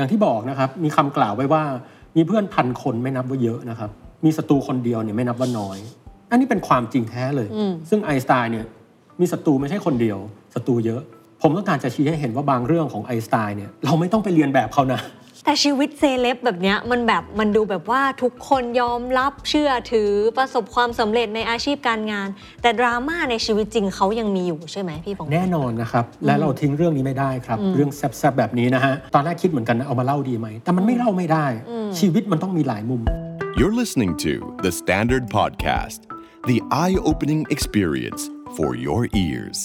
อย่างที่บอกนะครับมีคำกล่าวไว้ว่ามีเพื่อนพันคนไม่นับว่าเยอะนะครับมีศัตรูคนเดียวเนี่ยไม่นับว่าน้อย อันนี้เป็นความจริงแท้เลยอืมซึ่งไอน์สไตน์เนี่ยมีศัตรูไม่ใช่คนเดียวศัตรูเยอะ ผมต้องการจะชี้ให้เห็นว่าบางเรื่องของไอน์สไตน์เนี่ยเราไม่ต้องไปเรียนแบบเขานะ แต่ชีวิตเซเลบแบบเนี้ยมันแบบมันดูแบบว่าทุกคนยอมรับเชื่อถือประสบความสำเร็จในอาชีพการงาน แต่ดราม่าในชีวิตจริงเขายังมีอยู่ใช่ไหมพี่ปองแน่นอนนะครับ และเราทิ้งเรื่องนี้ไม่ได้ครับ เรื่องแซบๆแบบนี้นะฮะตอนแรกคิดเหมือนกันนะเอามาเล่าดีไหม แต่มันไม่เล่าไม่ได้ ชีวิตมันต้องมีหลายมุม You're listening to The Standard Podcast, the eye opening experience for your ears.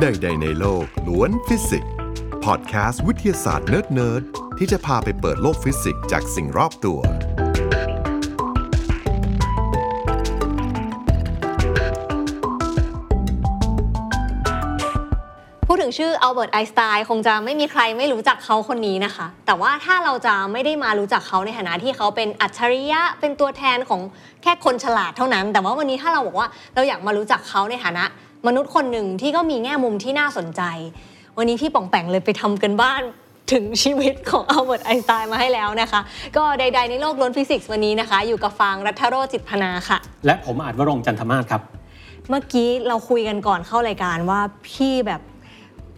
ใดๆในโลกล้วนฟิสิกส์ พอดแคสต์วิทยาศาสตร์เนิร์ดๆที่จะพาไปเปิดโลกฟิสิกส์จากสิ่งรอบตัว พูดถึงชื่ออัลเบิร์ตไอน์สไตน์คงจะไม่มีใครไม่รู้จักเขาคนนี้นะคะ แต่ว่าถ้าเราจะไม่ได้มารู้จักเขาในฐานะที่เขาเป็นอัจฉริยะเป็นตัวแทนของแค่คนฉลาดเท่านั้น แต่ว่าวันนี้ถ้าเราบอกว่าเราอยากมารู้จักเขาในฐานะมนุษย์คนหนึ่งที่ก็มีแง่มุมที่น่าสนใจ วันนี้พี่ป๋องแป๋งเลยไปทำการบ้านถึงชีวิตของอัลเบิร์ตไอน์สไตน์มาให้แล้วนะคะ ก็ใด ๆ ในโลกล้วนฟิสิกส์วันนี้นะคะ อยู่กับฟางรัตโรจน์จิตพนาค่ะ และผมอาจวรงค์จันทมาศครับ เมื่อกี้เราคุยกันก่อนเข้ารายการว่าพี่แบบ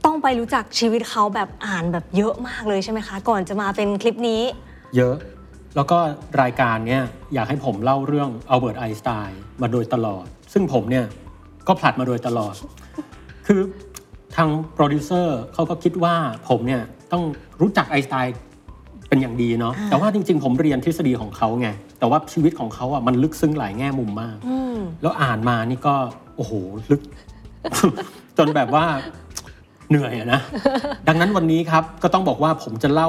ต้องไปรู้จักชีวิตเขาแบบอ่านแบบเยอะมากเลยใช่ไหมคะ ก่อนจะมาเป็นคลิปนี้ เยอะ แล้วก็รายการเนี้ยอยากให้ผมเล่าเรื่องอัลเบิร์ตไอน์สไตน์มาโดยตลอด ซึ่งผมเนี่ยก็ผลัดมาโดยตลอด คือ ทางโปรดิวเซอร์เขาก็คิดว่าผมเนี่ยต้องรู้จักไอน์สไตน์เป็นอย่างดีเนาะอ่าแต่ว่าจริง ๆ ผมเรียนทฤษฎีของเขาไงแต่ว่าชีวิตของเขาอะมันลึกซึ้งหลายแง่มุมมากอืมแล้วอ่านมานี่ก็โอ้โหลึก จนแบบว่าเหนื่อยอะนะ ดังนั้นวันนี้ครับก็ต้องบอกว่าผมจะเล่า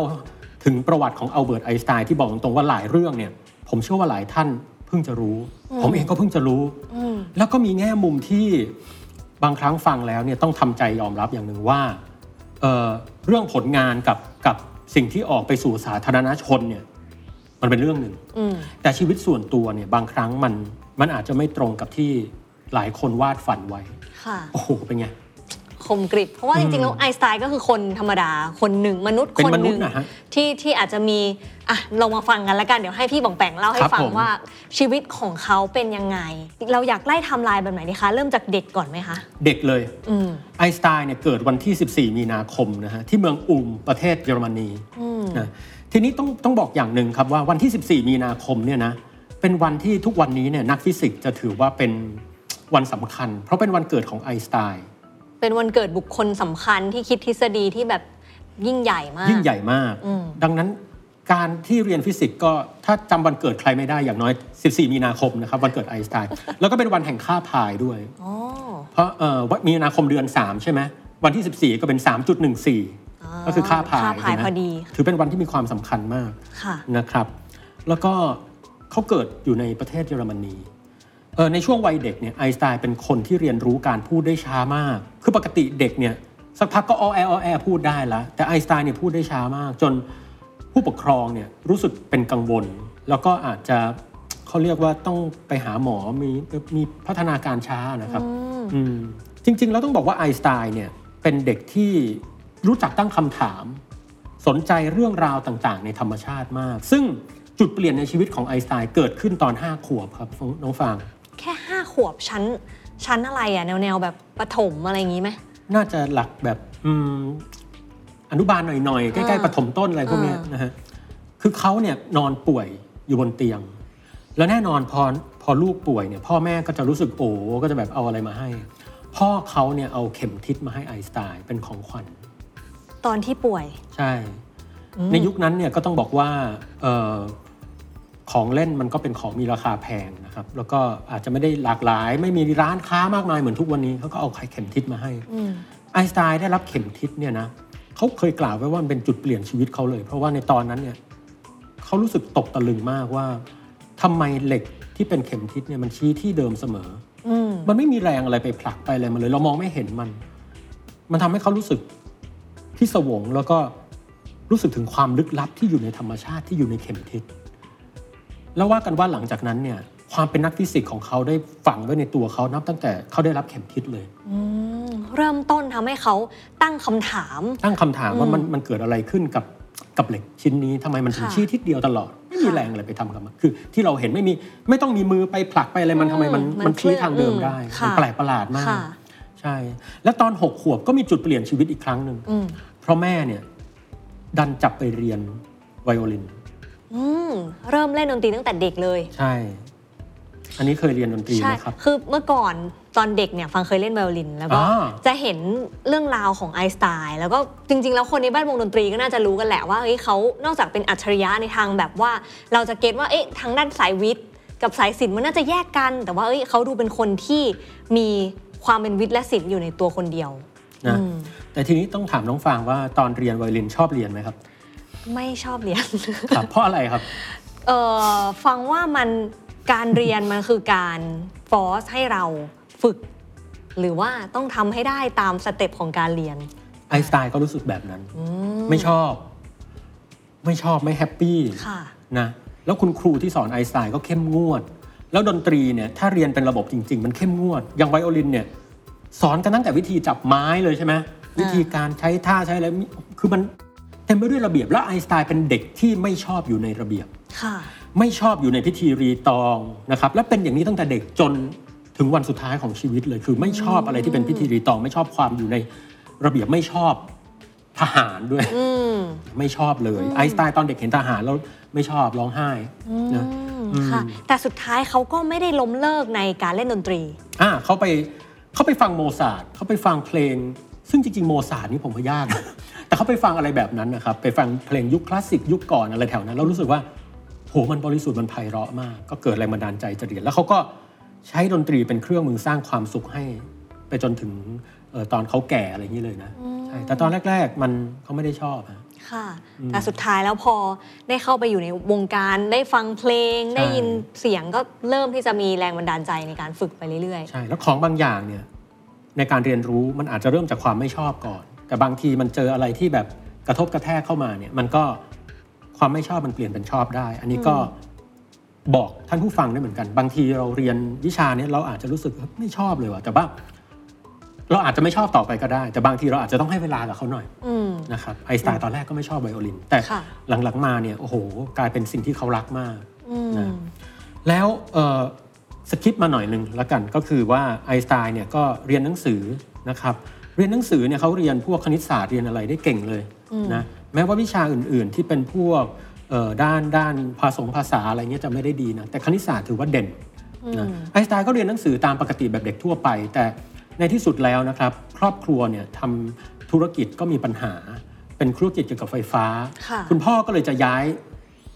ถึงประวัติของอัลเบิร์ตไอน์สไตน์ที่บอกตรงๆว่าหลายเรื่องเนี่ย ผมเชื่อว่าหลายท่านเพิ่งจะรู้ ผมเองก็เพิ่งจะรู้อืมแล้วก็มีแง่มุมที่ บางครั้งฟังแล้วเนี่ยต้องทำใจยอมรับอย่างหนึ่งว่าเอ่อเรื่องผลงานกับกับสิ่งที่ออกไปสู่สาธารณชนเนี่ยมันเป็นเรื่องหนึ่งอืมแต่ชีวิตส่วนตัวเนี่ยบางครั้งมันมันอาจจะไม่ตรงกับที่หลายคนวาดฝันไว้ค่ะโอ้โหเป็นไง คมกริบเพราะว่าจริงๆแล้วไอน์สไตน์ก็คือคนธรรมดาคนหนึ่งมนุษย์เป็นคนมหนุษนึ่งย์นะฮะที่ที่อาจจะมีอะเรามาฟังกันแล้วกันเดี๋ยวให้พี่บองแปงเล่าให้ครับฟังผมว่าชีวิตของเขาเป็นยังไง เราอยากไล่ไทำลายแบบไหนดีคะ เริ่มจากเด็กก่อนไหมคะ เด็กเลยอืมไอน์สไตน์เนี่ยเกิดวันที่ 14 มีนาคมนะฮะที่เมืองอุล์มประเทศเยอรมนีอืมนะทีนี้ต้องต้องบอกอย่างหนึ่งครับว่าวันที่ 14 มีนาคมเนี่ยนะเป็นวันที่ทุกวันนี้เนี่ยนักฟิสิกส์จะถือว่าเป็นวันสำคัญ เพราะเป็นวันเกิดของไอน์สไตน์ เป็นวันเกิดบุคคลสำคัญที่คิดทฤษฎีที่แบบยิ่งใหญ่มาก ยิ่งใหญ่มากอืมดังนั้นการที่เรียนฟิสิกส์ก็ถ้าจำวันเกิดใครไม่ได้อย่างน้อย 14 มีนาคมนะครับวันเกิดไอน์สไตน์แล้วก็เป็นวันแห่งค่าพายด้วยอ๋อเพราะเอ่อวันมีนาคมเดือน 3 ใช่ไหมวันที่ 14 ก็เป็น 3.14 ก็คือค่าพายค่าพายใช่ไหมพอดี ถือเป็นวันที่มีความสำคัญมากค่ะนะครับ แล้วก็เขาเกิดอยู่ในประเทศเยอรมนี เออในช่วงวัยเด็กเนี่ยไอน์สไตน์เป็นคนที่เรียนรู้การพูดได้ช้ามาก คือปกติเด็กเนี่ยสักพักก็อ้อแออ้อแอพูดได้แล้วแต่ไอน์สไตน์เนี่ยพูดได้ช้ามาก จนผู้ปกครองเนี่ยรู้สึกเป็นกังวล แล้วก็อาจจะเขาเรียกว่าต้องไปหาหมอมีมีพัฒนาการช้านะครับอืมจริง ๆ แล้วต้องบอกว่าไอน์สไตน์เนี่ยเป็นเด็กที่รู้จักตั้งคำถาม สนใจเรื่องราวต่างๆ ในธรรมชาติมาก ซึ่งจุดเปลี่ยนในชีวิตของไอน์สไตน์เกิดขึ้นตอน 5 ขวบครับน้องฟาง แค่ห้าขวบชั้นชั้นอะไรอะแนวแนวๆแบบประถมอะไรอย่างงี้ไหม น่าจะหลักแบบอืมอนุบาลหน่อยๆ ใกล้อ่าๆปฐมต้นอะไรพวกเนี้ยอ่านนะฮะคือเขาเนี่ยนอนป่วยอยู่บนเตียง แล้วแน่นอนพอพอลูกป่วยเนี่ยพ่อแม่ก็จะรู้สึกโอ้ก็จะแบบเอาอะไรมาให้ พ่อเขาเนี่ยเอาเข็มทิศมาให้ไอน์สไตน์เป็นของขวัญตอนที่ป่วย ใช่ ในยุคนั้นเนี่ยก็ต้องบอกว่าเออ ของเล่นมันก็เป็นของมีราคาแพงนะครับ แล้วก็อาจจะไม่ได้หลากหลาย ไม่มีร้านค้ามากมายเหมือนทุกวันนี้เขาก็เอาไข่เข็มทิศมาให้อืมไอน์สไตน์ได้รับเข็มทิศเนี่ยนะเขาเคยกล่าวไว้ว่ามันเป็นจุดเปลี่ยนชีวิตเขาเลย เพราะว่าในตอนนั้นเนี่ยเขารู้สึกตกตะลึงมากว่าทำไมเหล็กที่เป็นเข็มทิศเนี่ยมันชี้ที่เดิมเสมออืมมันไม่มีแรงอะไรไปผลักไปอะไรมาเลย เรามองไม่เห็นมัน มันทำให้เขารู้สึกพิศวงแล้วก็รู้สึกถึงความลึกลับที่อยู่ในธรรมชาติที่อยู่ในเข็มทิศ แล้วว่ากันว่าหลังจากนั้นเนี่ยความเป็นนักฟิสิกส์ของเขาได้ฝังไว้ในตัวเขานับตั้งแต่เขาได้รับเข็มทิศเลยอืมพเริ่มต้นทำให้เขาตั้งคำถาม ตั้งคำถามว่าอืมมันมันเกิดอะไรขึ้นกับกับเหล็กชิ้นนี้ทำไมมันถึงค่ะชี้ทิศเดียวตลอด ไม่มีค่ะแรงอะไรไปทำกับมันคือ ที่เราเห็นไม่มีไม่ต้องมีมือไปผลักไปอะไรมันทำไมมันอืมมันชี้มันเคลื่อนทางเดิมได้อืมมันค่ะแปลกประหลาดมากค่ะใช่ แล้วตอนหกขวบก็มีจุดเปลี่ยนชีวิตอีกครั้งหนึ่งอืมเพราะแม่เนี่ยดันจับไปเรียนไวโอลิน อืมเริ่มเล่นดนตรีตั้งแต่เด็กเลย ใช่ อันนี้เคยเรียนดนตรีใช่ไหมครับ คือเมื่อก่อนตอนเด็กเนี่ยฟังเคยเล่นไวโอลิน แล้วก็อ่า จะเห็นเรื่องราวของไอน์สไตน์แล้วก็จริง ๆ แล้วคนในบ้านวงดนตรีก็น่าจะรู้กันแหละว่าเฮ้ยเขานอกจากเป็นอัจฉริยะในทางแบบว่า เราจะเก็ตว่าเอ๊ะทางด้านสายวิทย์กับสายศิลป์มันน่าจะแยกกัน แต่ว่าเอ้ยเขาดูเป็นคนที่มีความเป็นวิทย์และศิลป์อยู่ในตัวคนเดียวนะ อืมแต่ทีนี้ต้องถามน้องฟางว่าตอนเรียนไวโอลินชอบเรียนไหมครับ ไม่ชอบเรียนครับเพราะอะไรครับเออฟังว่ามันการเรียนมันคือการ force ให้เราฝึก หรือว่าต้องทำให้ได้ตาม step ของการเรียน ไอน์สไตน์ก็รู้สึกแบบนั้น ไม่ชอบ ไม่ชอบไม่ happy ค่ะ นะแล้วคุณครูที่สอนไอน์สไตน์ก็เข้มงวด แล้วดนตรีเนี่ยถ้าเรียนเป็นระบบจริง ๆ มันเข้มงวด อย่างไวโอลินเนี่ยสอนกันตั้งแต่วิธีจับไม้เลยใช่ไหมวิธีการใช้ท่าใช้อะไรมีคือมันเต็มไปด้วยระเบียบแล้วไอน์สไตน์เป็นเด็กที่ไม่ชอบอยู่ในระเบียบค่ะไม่ชอบอยู่ในพิธีรีตองนะครับและเป็นอย่างนี้ตั้งแต่เด็กจนถึงวันสุดท้ายของชีวิตเลย คือไม่ชอบอะไรที่เป็นพิธีรีตอง ไม่ชอบความอยู่ในระเบียบไม่ชอบทหารด้วยอืมไม่ชอบเลยไอน์สไตน์ตอนเด็กเห็นทหารแล้วไม่ชอบร้องไห้นะอืมค่ะแต่สุดท้ายเขาก็ไม่ได้ล้มเลิกในการเล่นดนตรีอ่าเขาไปเขาไปฟังโมซาร์ทเขาไปฟังเพลง ซึ่งจริงๆโมซาร์ทนี่ผมก็ยากนะ แต่เขาไปฟังอะไรแบบนั้นนะครับ ไปฟังเพลงยุคคลาสสิกยุคก่อนอะไรแถวนั้นแล้วรู้สึกว่าโหมันบริสุทธิ์มันไพเราะมาก ก็เกิดแรงบันดาลใจจะเรียนแล้วเขาก็ใช้ดนตรีเป็นเครื่องมือสร้างความสุขให้ ไปจนถึงเอ่อตอนเขาแก่อะไรอย่างนี้เลยนะใช่แต่ตอนแรก ๆ มันเขาไม่ได้ชอบฮะค่ะแต่สุดท้ายแล้วพอได้เข้าไปอยู่ในวงการได้ฟังเพลงใช่ได้ยินเสียงก็เริ่มที่จะมีแรงบันดาลใจในการฝึกไปเรื่อยใช่แล้วของบางอย่างเนี่ยในการเรียนรู้มันอาจจะเริ่มจากความไม่ชอบก่อน แต่บางทีมันเจออะไรที่แบบกระทบกระแทกเข้ามาเนี่ยมันก็ความไม่ชอบมันเปลี่ยนเป็นชอบได้ อันนี้ก็บอกท่านผู้ฟังได้เหมือนกัน บางทีเราเรียนวิชาเนี้เราอาจจะรู้สึกเฮ้ยไม่ชอบเลยว่ะแต่ว่าเราอาจจะไม่ชอบต่อไปก็ได้ แต่บางทีเราอาจจะต้องให้เวลากับเขาหน่อยๆอืมนะครับไอน์สไตน์ตอนแรกก็ไม่ชอบไวโอลิน แต่ค่ะหลังๆมาเนี่ยโอ้โห กลายเป็นสิ่งที่เขารักมากอืมนะแล้วเอ่อสคิปมาหน่อยหนึ่งแล้วกันก็คือว่าไอน์สไตน์เนี่ยก็เรียนหนังสือนะครับ เรียนหนังสือเนี่ยเขาเรียนพวกคณิตศาสตร์เรียนอะไรได้เก่งเลยนะแม้ว่าวิชาอื่น ๆ ที่เป็นพวกเอ่อด้านด้านภาษาภาษาอะไรเงี้ยจะไม่ได้ดีนะแต่คณิตศาสตร์ถือว่าเด่นนะไอน์สไตน์ก็เรียนหนังสือตามปกติแบบเด็กทั่วไป แต่ในที่สุดแล้วนะครับ ครอบครัวเนี่ยทำธุรกิจก็มีปัญหา เป็นธุรกิจเกี่ยวกับไฟฟ้าค่ะคุณพ่อก็เลยจะย้าย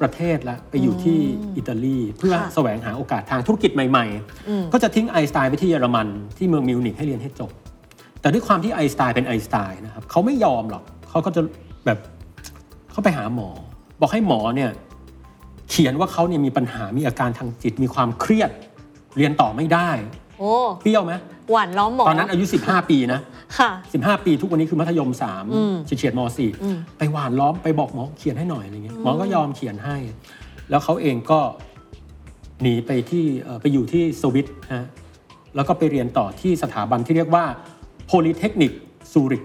ประเทศละไปอยู่ที่อิตาลีเพื่อค่ะแสวงหาโอกาสทางธุรกิจใหม่อืมๆก็จะทิ้งไอน์สไตน์ไปที่เยอรมันที่เมืองมิวนิกให้เรียนให้จบ แต่ด้วยความที่ไอน์สไตน์เป็นไอน์สไตน์นะครับเขาไม่ยอมหรอกเขาก็จะแบบเขาไปหาหมอ บอกให้หมอเนี่ยเขียนว่าเขาเนี่ยมีปัญหามีอาการทางจิตมีความเครียดเรียนต่อไม่ได้โอ้เปรี้ยวไหมหวานล้อมหมอตอนนั้นอายุ 15 ปีนะค่ะ15 ปีทุกวันนี้คือมัธยมอืม3เฉียดๆมอืม4ไปหวานล้อมไปบอกหมอเขียนให้หน่อยอะไรเงี้ยหมอก็ยอมเขียนให้ แล้วเขาเองก็หนีไปที่เอ่อไปอยู่ที่สวิตฮะแล้วก็ไปเรียนต่อที่สถาบันที่เรียกว่า Polytechnic ซูริก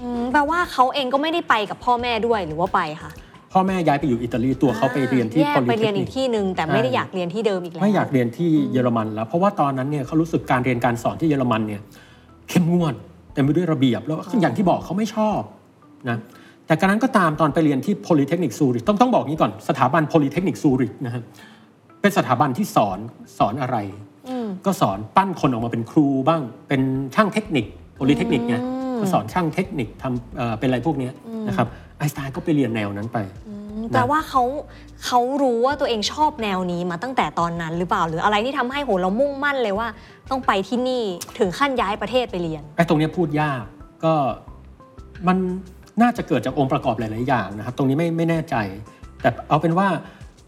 อืมแปลว่าเขาเองก็ไม่ได้ไปกับพ่อแม่ด้วยหรือว่าไปคะพ่อแม่ย้ายไปอยู่อิตาลีตัวเขาไปเรียนที่แยกไปเรียนอีก Polytechnic ที่หนึ่งแต่ไม่ได้อยากเรียนที่เดิมอีกแล้วไม่อยากเรียนที่เยอรมันแล้ว เพราะว่าตอนนั้นเนี่ยเขารู้สึกการเรียนการสอนที่เยอรมันเนี่ยเข้มงวดเต็มไปด้วยระเบียบแล้วอย่างที่บอกเขาไม่ชอบนะแต่การนั้นก็ตามตอนไปเรียนที่ Polytechnic ซูริกต้องต้องบอกงี้ก่อนสถาบัน Polytechnic ซูริกนะฮะเป็นสถาบันที่สอนสอนอะไรอืมก็สอนปั้นคนออกมาเป็นครูบ้าง เป็นช่างเทคนิค Polytechnic เนี่ยอืมก็สอนช่างเทคนิคทำเอ่อเป็นอะไรพวกเนี้ยนะครับไอน์สไตน์ก็ไปเรียนแนวนั้นไปแปลว่าเขาเขารู้ว่าตัวเองชอบแนวนี้มาตั้งแต่ตอนนั้นหรือเปล่าหรืออะไรที่ทำให้โหเรามุ่งมั่นเลยว่า ต้องไปที่นี่ถึงขั้นย้ายประเทศไปเรียนไอ้ตรงเนี้ยพูดยากก็มันน่าจะเกิดจากองค์ประกอบหลาย ๆ อย่างนะครับ ตรงนี้ไม่ไม่แน่ใจ แต่เอาเป็นว่า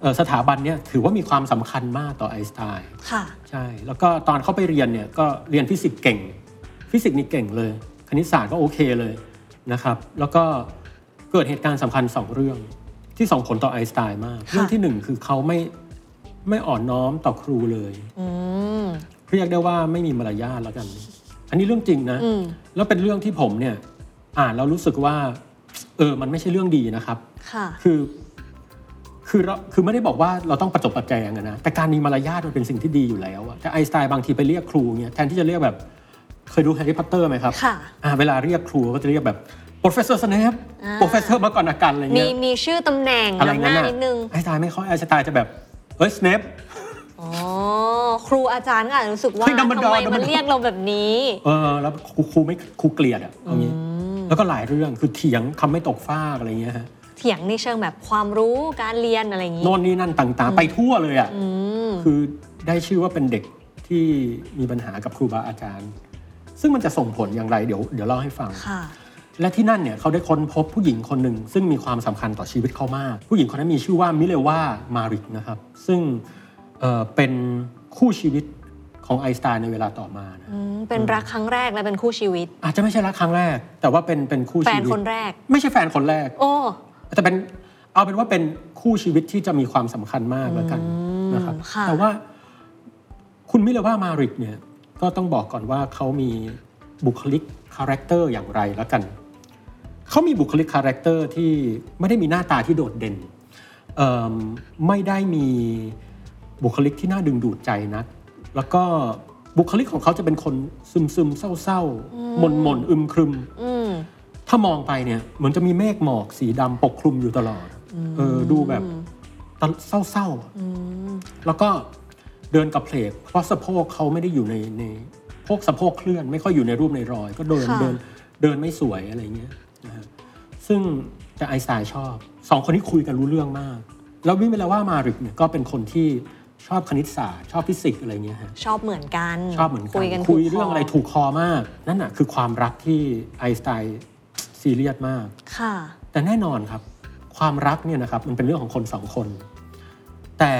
เอ่อสถาบันเนี้ยถือว่ามีความสำคัญมากต่อไอน์สไตน์ค่ะใช่แล้วก็ตอนเขาไปเรียนเนี่ยก็เรียนฟิสิกส์เก่ง ฟิสิกส์นี่เก่งเลย คณิตศาสตร์ก็โอเคเลยนะครับแล้วก็เกิดเหตุการณ์สำคัญสองเรื่องที่ส่งผลต่อไอน์สไตน์มากค่ะเรื่องที่หนึ่งคือเขาไม่ไม่อ่อนน้อมต่อครูเลยอืมเรียกได้ว่าไม่มีมารยาทแล้วกัน อันนี้เรื่องจริงนะอืมแล้วเป็นเรื่องที่ผมเนี่ยอ่านแล้วรู้สึกว่า เออมันไม่ใช่เรื่องดีนะครับค่ะคือคือเราคือไม่ได้บอกว่าเราต้องประจบประแจงอะนะแต่การมีมารยาทมันเป็นสิ่งที่ดีอยู่แล้วอะแต่ไอน์สไตน์บางทีไปเรียกครูเนี่ยแทนที่จะเรียกแบบ เคยดูแฮร์รี่พอตเตอร์ไหมครับค่ะอ่าเวลาเรียกครูก็จะเรียกแบบ professor Snape อ่า professor มาก่อนอากันอะไรมีเงี้ย มีชื่อตำแหน่งอะไรนำหงั้นน้าอะนิดนึง ไอน์สไตน์ไม่ค่อยไอน์สไตน์จะแบบเอ้ย Snape อ๋อ ครูอาจารย์ก็อาจจะรู้สึกว่าเฮ้ยทำ Dumbledore ไมมัน Dumbledore เรียกเราแบบนี้ เออแล้วครูครูไม่ครูเกลียดอะเอางี้ แล้วก็หลายเรื่องคือเถียงคำไม่ตกฟากอะไรเงี้ยฮะเถียงในเชิงแบบความรู้การเรียนอะไรอย่างนี้ โน่นนี่นั่นต่างๆ ไปทั่วเลยอะอืม คือได้ชื่อว่าเป็นเด็กที่มีปัญหากับครูบาอาจารย์ ซึ่งมันจะส่งผลอย่างไรเดี๋ยวเดี๋ยวเล่าให้ฟังค่ะและที่นั่นเนี่ยเขาได้ค้นพบผู้หญิงคนหนึ่ง ซึ่งมีความสำคัญต่อชีวิตเขามาก ผู้หญิงคนนั้นมีชื่อว่ามิเลวามาริกนะครับ ซึ่งเอ่อเป็นคู่ชีวิตของไอน์สไตน์ในเวลาต่อมานะอืมเป็นรักครั้งแรกและเป็นคู่ชีวิต อาจจะไม่ใช่รักครั้งแรก แต่ว่าเป็นเป็นคู่แฟชีนวิตคนแรก ไม่ใช่แฟนคนแรก โอ้แต่เป็นเอาเป็นว่าเป็นคู่ชีวิตที่จะมีความสำคัญมากแล้วกันนะครับค่ะแต่ว่าคุณมิเลว่ามาริกเนี่ย ก็ต้องบอกก่อนว่าเขามีบุคลิกคาแรคเตอร์อย่างไรแล้วกัน เขามีบุคลิกคาแรคเตอร์ที่ไม่ได้มีหน้าตาที่โดดเด่นเอิ่มไม่ได้มีบุคลิกที่น่าดึงดูดใจนักแล้วก็บุคลิกของเขาจะเป็นคนซึมซึมๆเศร้าๆหม่นหม่นๆอึมครึมอืมถ้ามองไปเนี่ยเหมือนจะมีเมฆหมอกสีดำปกคลุมอยู่ตลอด เออดูแบบตะเศร้าๆอะแล้วก็ เดินกะเผลกเพราะสะโพกเขาไม่ได้อยู่ในในพวกสะโพกเคลื่อนไม่ค่อยอยู่ในรูปในรอย ก็เดินค่ะเดินเดินไม่สวยอะไรเงี้ยนะฮะซึ่งแต่ไอน์สไตน์ชอบสองคนนี้คุยกันรู้เรื่องมาก แล้ววิเมลาว่ามาริกเนี่ยก็เป็นคนที่ชอบคณิตศาสตร์ ชอบฟิสิกส์อะไรเงี้ยฮะชอบเหมือนกันชอบเหมือนกันคุยกันคุยถูกเรื่องอะไรถูกคอมาก นั่นน่ะคือความรักที่ไอน์สไตน์ซีเรียสมากค่ะ แต่แน่นอนครับ ความรักเนี่ยนะครับมันเป็นเรื่องของคนสองคน แต่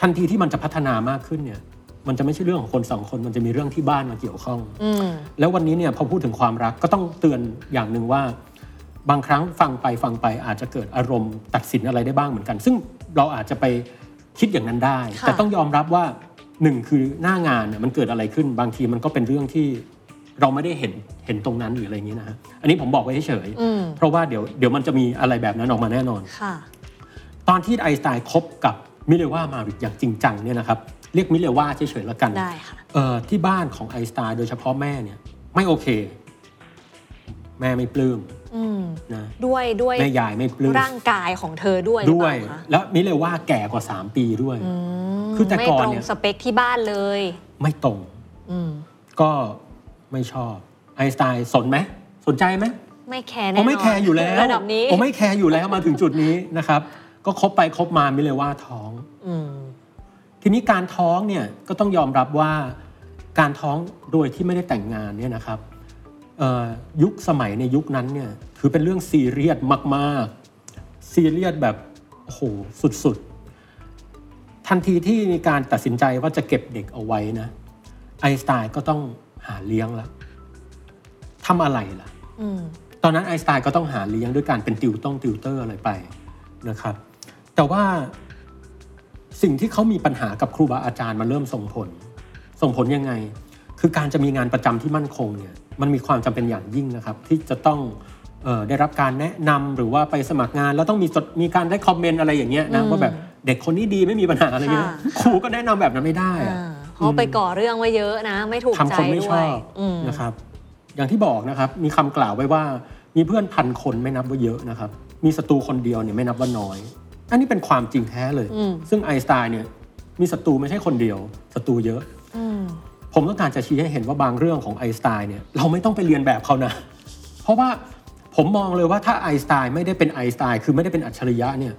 ทันทีที่มันจะพัฒนามากขึ้นเนี่ย มันจะไม่ใช่เรื่องของคนสองคนมันจะมีเรื่องที่บ้านมาเกี่ยวข้อง อืมแล้ววันนี้เนี่ยพอพูดถึงความรักก็ต้องเตือนอย่างหนึ่งว่า บางครั้งฟังไปฟังไปอาจจะเกิดอารมณ์ตัดสินอะไรได้บ้างเหมือนกัน ซึ่งเราอาจจะไปคิดอย่างนั้นได้ ค่ะ แต่ต้องยอมรับว่าหนึ่งคือหน้างานเนี่ยมันเกิดอะไรขึ้น บางทีมันก็เป็นเรื่องที่เราไม่ได้เห็นเห็นตรงนั้นหรืออะไรอย่างนี้นะฮะอันนี้ผมบอกไว้เฉยๆอืมเพราะว่าเดี๋ยวเดี๋ยวมันจะมีอะไรแบบนั้นออกมาแน่นอน ค่ะ ตอนที่ไอน์สไตน์คบกับ มิเลว่ามาริกอย่างจริงจังเนี่ยนะครับเรียกมิเลว่าเฉยๆแล้วกันได้ค่ะเอ่อที่บ้านของไอน์สไตน์โดยเฉพาะแม่เนี่ยไม่โอเค แม่ไม่ปลื้มอืมนะด้วยด้วยแม่ยายไม่ปลื้มร่างกายของเธอด้วยหรือด้เปวยล่าคะแล้วมิเลว่าแก่กว่า 3 ปีด้วยมคือแต่ก่อนไม่ตรเนี่งยสเปคที่บ้านเลย ไม่ตรงอืมก็ไม่ชอบไอน์สไตน์สนไหมสนใจไหมไม่แคร์แน่นผอนมไม่แคร์อยู่แล้วระดับนี้ผมไม่แคร์อยู่แล้วมาถึงจุดนี้นะครับ ก็คบไปคบมามิเลว่าท้องอืมทีนี้การท้องเนี่ยก็ต้องยอมรับว่าการท้องโดยที่ไม่ได้แต่งงานเนี่ยนะครับเอ่อยุคสมัยในยุคนั้นเนี่ยถือเป็นเรื่องซีเรียสมากๆซีเรียสแบบโอ้โหสุดๆ ทันทีที่มีการตัดสินใจว่าจะเก็บเด็กเอาไว้นะไอน์สไตน์ก็ต้องหาเลี้ยงละทำอะไรล่ะอืมตอนนั้นไอน์สไตน์ก็ต้องหาเลี้ยงด้วยการเป็นติวต้องติวเตอร์อะไรไปนะครับ แต่ว่าสิ่งที่เขามีปัญหากับครูบาอาจารย์มันเริ่มส่งผล ส่งผลยังไง คือการจะมีงานประจำที่มั่นคงเนี่ยมันมีความจำเป็นอย่างยิ่งนะครับ ที่จะต้องเออได้รับการแนะนำหรือว่าไปสมัครงาน แล้วต้องมีจดมีการได้คอมเมนต์อะไรอย่างเงี้ยนะอืมว่าแบบเด็กคนนี้ดีไม่มีปัญหาอะไรเงี้ยค่ะครูก็แนะนำแบบนั้นไม่ได้อะอ่าเขาไปก่อเรื่องไว้เยอะนะ ไม่ถูกใจทำคนไม่ชด้วอยบอืมนะครับ อย่างที่บอกนะครับ มีคำกล่าวไว้ว่ามีเพื่อนพันคนไม่นับว่าเยอะนะครับ มีศัตรูคนเดียวเนี่ยไม่นับว่าน้อย อันนี้เป็นความจริงแท้เลยอืมซึ่งไอน์สไตน์เนี่ยมีศัตรูไม่ใช่คนเดียวศัตรูเยอะอืมผมต้องการจะชี้ให้เห็นว่าบางเรื่องของไอน์สไตน์เนี่ยเราไม่ต้องไปเรียนแบบเขานะ เพราะว่าผมมองเลยว่าถ้าไอน์สไตน์ไม่ได้เป็นไอน์สไตน์คือไม่ได้เป็นอัจฉริยะเนี่ย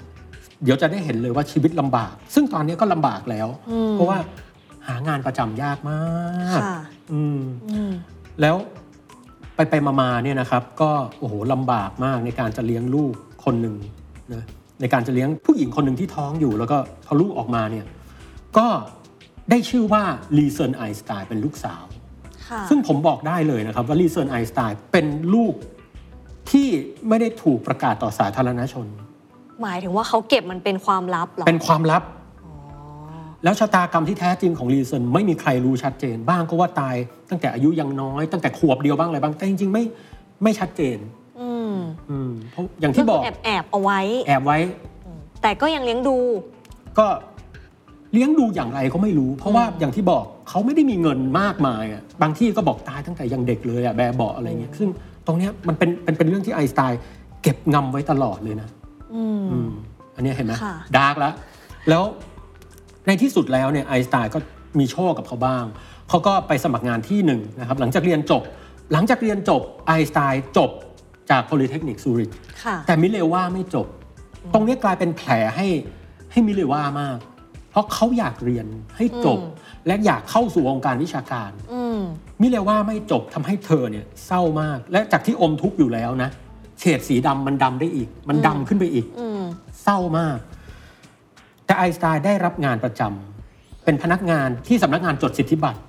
เดี๋ยวจะได้เห็นเลยว่าชีวิตลำบาก ซึ่งตอนนี้ก็ลำบากแล้วอืมเพราะว่าหางานประจำยากมากค่ะอืมอืมแล้วไปไปมามาเนี่ยนะครับ ก็โอ้โหลำบากมากในการจะเลี้ยงลูกคนหนึ่งนะ ในการจะเลี้ยงผู้หญิงคนหนึ่งที่ท้องอยู่ แล้วก็พอลูกออกมาเนี่ยก็ได้ชื่อว่าลีเซนไอน์สไตน์เป็นลูกสาวค่ะซึ่งผมบอกได้เลยนะครับว่าลีเซนไอน์สไตน์เป็นลูกที่ไม่ได้ถูกประกาศต่อสาธารณชน หมายถึงว่าเขาเก็บมันเป็นความลับเหรอ เป็นความลับอ๋อแล้วชะตากรรมที่แท้จริงของลีเซนไม่มีใครรู้ชัดเจน บ้างก็ว่าตายตั้งแต่อายุยังน้อย ตั้งแต่ขวบเดียวบ้างอะไรบ้างแต่จริงๆไม่ไม่ชัดเจน อืมอืมเพราะอย่างที่บอกแอบแอบๆเอาไว้ แอบไว้ แต่ก็ยังเลี้ยงดู ก็เลี้ยงดูอย่างไรเขาไม่รู้ เพราะว่าอย่างที่บอกเขาไม่ได้มีเงินมากมายอะบางที่ก็บอกตายตั้งแต่ยังเด็กเลยอะแบบเบาะอะไรเงี้ยซึ่งตรงเนี้ยมันเป็นเป็นเป็นเรื่องที่ไอน์สไตน์เก็บงำไว้ตลอดเลยนะอืมอืมอันเนี้ยเห็นไหมค่ะดาร์กแล้วแล้วในที่สุดแล้วเนี่ยไอน์สไตน์ก็มีโชคกับเขาบ้างเขาก็ไปสมัครงานที่หนึ่งนะครับหลังจากเรียนจบ หลังจากเรียนจบไอน์สไตน์จบ จาก Polytechnic Zurich ค่ะแต่มิเลว่าไม่จบ ตรงนี้กลายเป็นแผลให้ให้มิเลว่ามาก เพราะเขาอยากเรียนให้จบอืมและอยากเข้าสู่วงการวิชาการอืมมิเลว่าไม่จบทำให้เธอเนี่ยเศร้ามาก และจากที่อมทุกข์อยู่แล้วนะเฉดสีดำมันดำได้อีก มันดำขึ้นไปอีกอืมเศร้ามาก แต่ไอน์สไตน์ได้รับงานประจำเป็นพนักงานที่สำนักงานจดสิทธิบัตร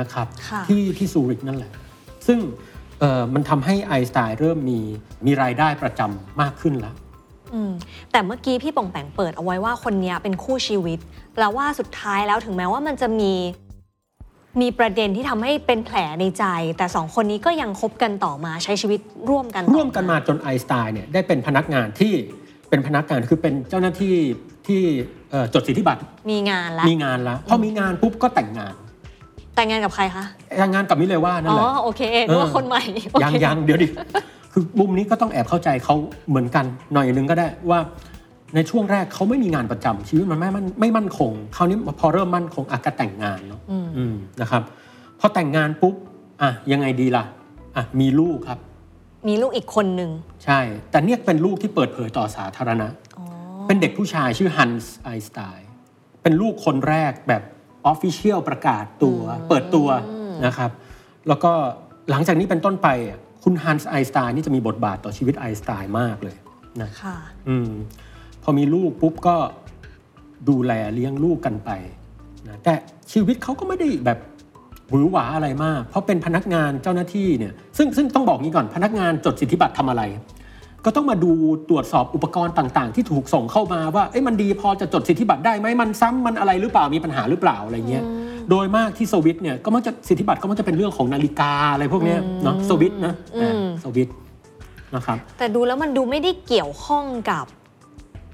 นะครับค่ะที่ที่ซูริกนั่นแหละ ซึ่งเอ่อ มันทำให้ไอน์สไตน์เริ่มมีมีรายได้ประจำมากขึ้นแล้วอืมแต่เมื่อกี้พี่ป่องแปงเปิดเอาไว้ว่าคนเนี้ยเป็นคู่ชีวิตแล้วว่าสุดท้ายแล้วถึงแม้ว่ามันจะมีมีประเด็นที่ทำให้เป็นแผลในใจ แต่สองคนนี้ก็ยังคบกันต่อมาใช้ชีวิตร่วมกันต่อร่วมกันมาจนไอน์สไตน์เนี่ยได้เป็นพนักงานที่เป็นพนักงานคือเป็นเจ้าหน้าที่ที่เอ่อจดสิทธิบัตรมีงานแล้วมีงานแล้วพอมีงานปุ๊บก็แต่งงาน แต่งงานกับใครคะแต่งงานกับมิเลว่านั่นอ๋อแหละโอเคนึกว่าคนใหม่โอเคยังยังเดี๋ยวดิคือมุมนี้ก็ต้องแอบเข้าใจเขาเหมือนกันหน่อยนึงก็ได้ว่า ในช่วงแรกเขาไม่มีงานประจำชีวิตมันไม่มั่นไม่มั่นคงคราวนี้พอเริ่มมั่นคงอาจจะแต่งงานเนาะ อืมอืมนะครับพอแต่งงานปุ๊บอะยังไงดีล่ะอะมีลูกครับ มีลูกอีกคนหนึ่งใช่ แต่เนี่ยเป็นลูกที่เปิดเผยต่อสาธารณะ อ๋อเป็นเด็กผู้ชายชื่อฮันส์ไอน์สไตน์เป็นลูกคนแรกแบบ ออฟฟิเชียลประกาศตัวเปิดตัวนะครับ แล้วก็หลังจากนี้เป็นต้นไปอะคุณฮันส์ไอน์สไตน์นี่จะมีบทบาทต่อชีวิตไอน์สไตน์มากเลยนะค่ะอืมพอมีลูกปุ๊บก็ดูแลเลี้ยงลูกกันไปนะแต่ชีวิตเขาก็ไม่ได้แบบหวือหวาอะไรมาก เพราะเป็นพนักงานเจ้าหน้าที่เนี่ยซึ่งซึ่งต้องบอกงี้ก่อนพนักงานจดสิทธิบัตรทำอะไร ก็ต้องมาดูตรวจสอบอุปกรณ์ต่าง ๆ ที่ถูกส่งเข้ามาว่าเอ้ยมันดีพอจะจดสิทธิบัตรได้ไหมมันซ้ำมันอะไรหรือเปล่ามีปัญหาหรือเปล่าอะไรเงี้ยโดยมากที่สวิตเนี่ยก็มักจะสิทธิบัตรก็มักจะเป็นเรื่องของนาฬิกาอะไรพวกเนี้ยเนาะสวิตนะอืมสวิตนะครับแต่ดูแล้วมันดูไม่ได้เกี่ยวข้องกับ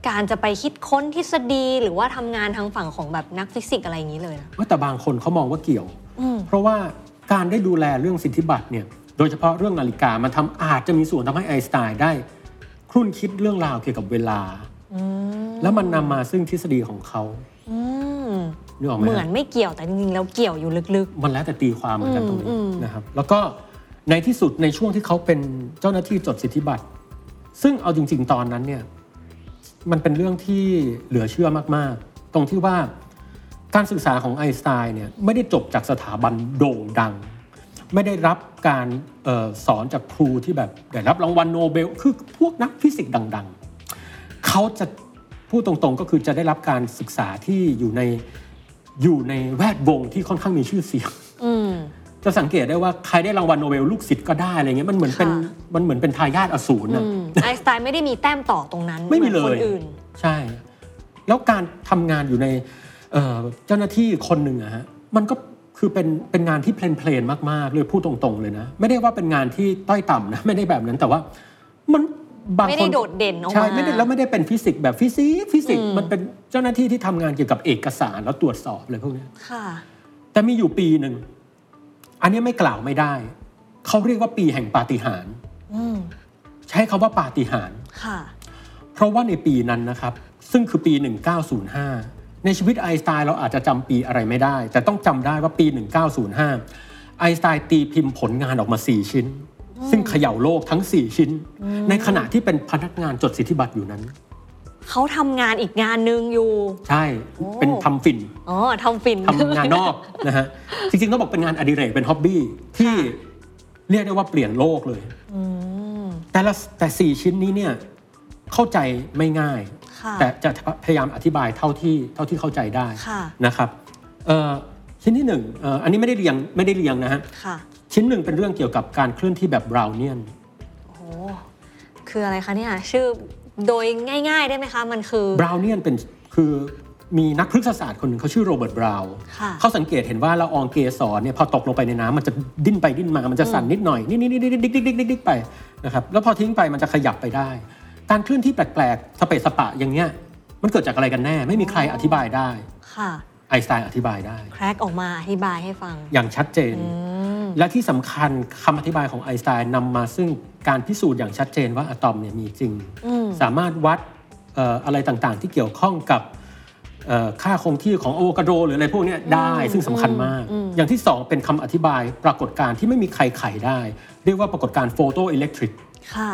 การจะไปคิดค้นทฤษฎีหรือว่าทำงานทางฝั่งของแบบนักฟิสิกส์อะไรอย่างนี้เลยนะว่าแต่บางคนเขามองว่าเกี่ยวอืมเพราะว่าการได้ดูแลเรื่องสิทธิบัตรเนี่ยโดยเฉพาะเรื่องนาฬิกามันทำอาจจะมีส่วนทำให้ไอน์สไตน์ได้ ครุ่นคิดเรื่องราวเกี่ยวกับเวลาอืมแล้วมันนำมาซึ่งทฤษฎีของเขาอืมนึกออกไหมเหมือนฮะไม่เกี่ยวแต่จริงๆแล้วเกี่ยวอยู่ลึกมันแล้วแต่ตีความเหมือนกันตรงอืนี้มอืมนะครับ แล้วก็ในที่สุดในช่วงที่เขาเป็นเจ้าหน้าที่จดสิทธิบัตร ซึ่งเอาจริง ๆ ตอนนั้นเนี่ยมันเป็นเรื่องที่เหลือเชื่อมากๆ ตรงที่ว่าการศึกษาของไอน์สไตน์เนี่ยไม่ได้จบจากสถาบันโด่งดัง ไม่ได้รับการเออสอนจากครูที่แบบได้รับรางวัลโนเบล คือพวกนักฟิสิกส์ดัง ๆ เขาจะพูดตรงๆก็คือจะได้รับการศึกษาที่อยู่ในอยู่ในแวดวงที่ค่อนข้างมีชื่อเสียงๆอืมจะสังเกตได้ว่าใครได้รางวัลโนเบลลูกศิษย์ก็ได้อะไรเงี้ยมันเหมือนเป็นค่ะมันเหมือนเป็นทายาทอสูรอืนะมไอน์สไตน์ไม่ได้มีแต้มต่อตรงนั้นไม่มีหอนเลยคนอื่นใช่ แล้วการทำงานอยู่ในเอ่อเจ้าหน้าที่คนหนึ่งอะฮะมันก็ คือเป็นเป็นงานที่ plain plain ๆมากๆเลยพูดตรงๆเลยนะ ไม่ได้ว่าเป็นงานที่ต้อยต่ำนะไม่ได้แบบนั้นแต่ว่ามันบางคนไม่ได้โดดเด่นออกมาใช่ไม่ได้แล้วไม่ได้เป็นฟิสิกส์แบบฟิสิกส์ฟิสิกส์อืมมันเป็นเจ้าหน้าที่ที่ทำงานเกี่ยวกับเอกสารแล้วตรวจสอบอะไรพวกเนี้ยค่ะ แต่มีอยู่ปีหนึ่ง อันนี้ไม่กล่าวไม่ได้ เขาเรียกว่าปีแห่งปาฏิหาริย์อืมใช้คาว่าปาฏิหาริย์ค่ะเพราะว่าในปีนั้นนะครับ ซึ่งคือปี 1905 ในชีวิตไอน์สไตน์เราอาจจะจำปีอะไรไม่ได้ แต่ต้องจำได้ว่าปี 1905 ไอน์สไตน์ตีพิมพ์ผลงานออกมา 4 ชิ้น ซึ่งเขย่าโลกทั้ง 4 ชิ้น ในขณะที่เป็นพนักงานจดสิทธิบัตรอยู่นั้น เขาทำงานอีกงานหนึ่งอยู่ ใช่โอ้เป็นทำฝิ่นอ๋อทำฟินทำงานนอกนะฮะจริงๆต้องบอกเป็นงานอดิเรกเป็นฮ็อบบี้ที่เรียกได้ว่าเปลี่ยนโลกเลยอืมแต่ละแต่สี่ชิ้นนี้เนี่ยเข้าใจไม่ง่ายค่ะ แต่จะพยายามอธิบายเท่าที่เท่าที่เข้าใจได้ค่ะนะครับเอ่อชิ้นที่หนึ่งเอ่ออันนี้ไม่ได้เรียงไม่ได้เรียงนะฮะค่ะชิ้นหนึ่งเป็นเรื่องเกี่ยวกับการเคลื่อนที่แบบบราวเนียนโอ้โหคืออะไรคะเนี่ยชื่อโดยง่าย ๆ ได้ไหมคะมันคือบราวเนียนเป็นคือมีนักพฤกษศาสตร์คนหนึ่งเขาชื่อโรเบิร์ตบราวน์ค่ะเขาสังเกตเห็นว่าละอองเกสรเนี่ยพอตกลงไปในน้ำมันจะดิ้นไปดิ้นมา มันจะสั่นนิดหน่อย นี่นี่นี่ดิ๊กดิ๊กดิ๊กดิ๊กดิ๊กไปนะครับแล้วพอทิ้งไปมันจะขยับไปได้ การเคลื่อนที่แปลกๆสเปะสปะอย่างเงี้ยมันเกิดจากอะไรกันแน่ ไม่มีใครอธิบายได้ ค่ะ ไอน์สไตน์อธิบายได้ crack ออกมาอธิบายให้ฟัง อย่างชัดเจน อืม และที่สำคัญคำอธิบายของไอน์สไตน์นำมาซึ่งการพิสูจน์อย่างชัดเจนว่าอะตอมเนี่ยมีจริง อืม สามารถวัดเอ่ออะไรต่างๆ ที่เกี่ยวข้องกับเอ่อค่าคงที่ของอะโวคาโดหรืออะไรพวกเนี้ยได้ซึ่งสำคัญมากอย่างที่สองเป็นคำอธิบายปรากฏการณ์ที่ไม่มีใครไขได้ เรียกว่าปรากฏการณ์โฟโตอิเล็กทริก ค่ะ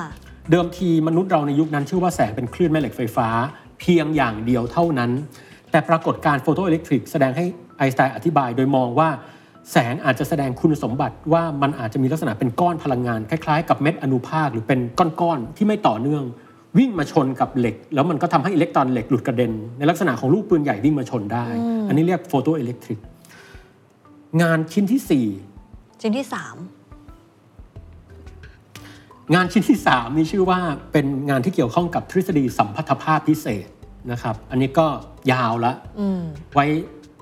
เดิมทีมนุษย์เราในยุคนั้นเชื่อว่าแสงเป็นคลื่นแม่เหล็กไฟฟ้า เพียงอย่างเดียวเท่านั้น แต่ปรากฏการณ์โฟโตอิเล็กทริกแสดงให้ไอน์สไตน์อธิบายโดยมองว่า แสงอาจจะแสดงคุณสมบัติว่ามันอาจจะมีลักษณะเป็นก้อนพลังงาน คล้ายๆ กับเม็ดอนุภาคหรือเป็นก้อนๆที่ไม่ต่อเนื่อง วิ่งมาชนกับเหล็ก แล้วมันก็ทำให้อิเล็กตรอนเหล็กหลุดกระเด็น ในลักษณะของลูกปืนใหญ่วิ่งมาชนได้ อันนี้เรียกโฟโตอิเล็กทริกงานชิ้นที่สี่ชิ้นที่สาม งานชิ้นที่ 3 นี่ชื่อว่าเป็นงานที่เกี่ยวข้องกับทฤษฎีสัมพัทธภาพพิเศษนะครับ อันนี้ก็ยาวละอืมไว้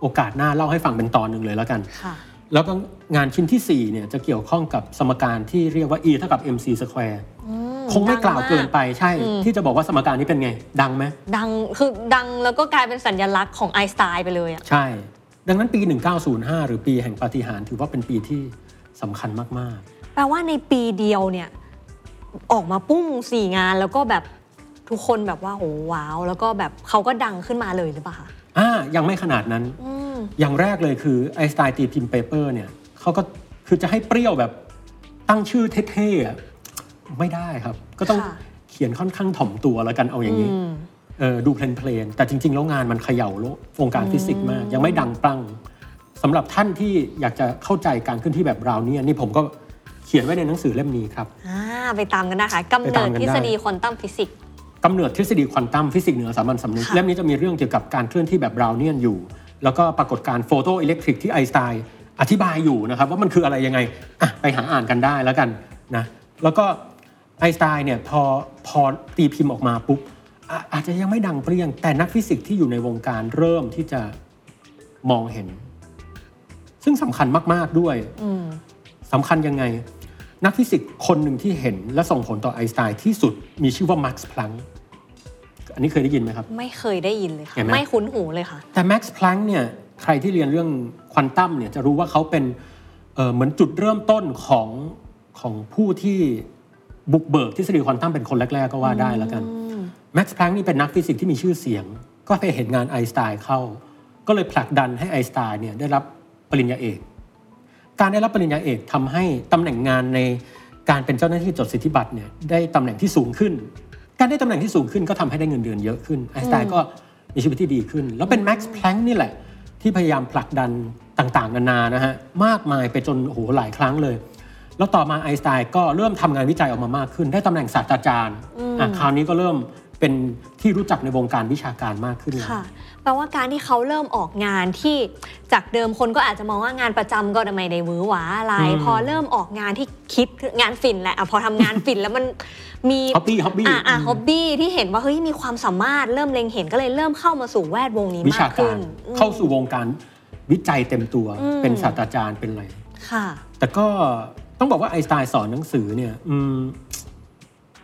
โอกาสหน้าเล่าให้ฟังเป็นตอนหนึ่งเลยแล้วกันค่ะแล้วก็งานชิ้นที่4เนี่ยจะเกี่ยวข้องกับสมการที่เรียกว่า e เท่ากับ mc square อืมคงไม่กล่าวดัมเกินไปใช่ ที่จะบอกว่าสมการนี้เป็นไง ดังไหมดังคือดังแล้วก็กลายเป็นสัญลักษณ์ของไอน์สไตน์ไปเลยอะใช่ ดังนั้นปี 1905 หรือปีแห่งปาฏิหาริย์ถือว่าเป็นปีที่สำคัญมากแปลว่าในปีเดียวเนี่ย ออกมาปุ้งสี่งานแล้วก็แบบทุกคนแบบว่าโหว้าว แล้วก็แบบเขาก็ดังขึ้นมาเลยหรือเปล่าคะๆอ่ายังไม่ขนาดนั้น อืม อย่างแรกเลยคือไอน์สไตน์ตีพิมพ์ paper เนี่ยเขาก็คือจะให้เปรี้ยวแบบตั้งชื่อเท่ๆอะไม่ได้ครับ ก็ต้องค่ะ เขียนค่อนข้างถ่อมตัวแล้วกันเอาอย่างนี้ อืม เออดู plain ๆ แต่จริง ๆ แล้วงานมันเขย่าโลกวงการฟิสิกส์มาก ยังไม่ดังเปรี้ยงสำหรับท่านที่อยากจะเข้าใจการเคลื่อนที่แบบ Brownian นี่ผมก็เขียนไว้ในหนังสือเล่มนี้ครับ อ่า ไปตามกันนะคะกำไปเนิตามดกันทฤษฎีได้ควอนตัมฟิสิกส์กำเนิดทฤษฎีควอนตัมฟิสิกส์เหนือสามัญสำนึกค่ะเล่มนี้จะมีเรื่องเกี่ยวกับการเคลื่อนที่แบบ Brownian อยู่ แล้วก็ปรากฏการณ์โฟโตอิเล็กทริกที่ไอน์สไตน์อธิบายอยู่นะครับว่ามันคืออะไรยังไงอะไปหาอ่านกันได้แล้วกันนะแล้วก็ไอน์สไตน์เนี่ยพอพอตีพิมพ์ออกมาปุ๊บอะอาจจะยังไม่ดังเปรี้ยง แต่นักฟิสิกส์ที่อยู่ในวงการเริ่มที่จะมองเห็น ซึ่งสำคัญมาก ๆด้วยอืมสำคัญยังไง นักฟิสิกส์คนหนึ่งที่เห็นและส่งผลต่อไอน์สไตน์ที่สุดมีชื่อว่าแม็กซ์พลังก์อันนี้เคยได้ยินไหมครับ ไม่เคยได้ยินเลยค่ะเห็นไหมไม่คุ้นหูเลยค่ะ แต่แม็กซ์พลังก์เนี่ยใครที่เรียนเรื่องควอนตัมเนี่ยจะรู้ว่าเขาเป็นเอ่อเหมือนจุดเริ่มต้นของของผู้ที่บุกเบิกทฤษฎีควอนตัมเป็นคนแรก ๆ ก็ว่าได้แล้วกันแม็กซ์พลังก์นี่เป็นนักฟิสิกส์ที่มีชื่อเสียง ก็ไปเห็นงานไอน์สไตน์เข้า ก็เลยผลักดันให้ไอน์สไตน์เนี่ยได้รับปริญญาเอก การได้รับปริญญาเอกทำให้ตำแหน่งงานในการเป็นเจ้าหน้าที่จดสิทธิบัตรเนี่ยได้ตำแหน่งที่สูงขึ้น การได้ตำแหน่งที่สูงขึ้นก็ทำให้ได้เงินเดือนเยอะขึ้นไอน์สไตน์ก็มีชีวิตที่ดีขึ้น แล้วเป็นแม็กซ์พลังก์นี่แหละ ที่พยายามผลักดันต่างๆนานานะฮะมากมายไปจนโอ้โหหลายครั้งเลย แล้วต่อมาไอน์สไตน์ก็เริ่มทำงานวิจัยออกมามากขึ้น ได้ตำแหน่งศาสตราจารย์อะคราวนี้ก็เริ่มเป็นที่รู้จักในวงการวิชาการมากขึ้นแล้วค่ะ แปลว่าการที่เขาเริ่มออกงานที่จากเดิมคนก็อาจจะมองว่างานประจำก็ไม่ได้หวือหวาอะไรอืมพอเริ่มออกงานที่คิดงานฝิ่นแหละอะพอทำงานฝิ่นแล้วมันมีฮอบบี้ฮอบบี้อ่าอ่าฮอบบี้ที่เห็นว่าเฮ้ยมีความสามารถเริ่มเล็งเห็นก็เลยเริ่มเข้ามาสู่แวดวงนี้วิมาชากกาขึ้รนอืมเข้าสู่วงการวิจัยเต็มตัวอืมเป็นศาสตราจารย์เป็นอะไรค่ะ แต่ก็ต้องบอกว่าไอน์สไตน์สอนหนังสือเนี่ยอืม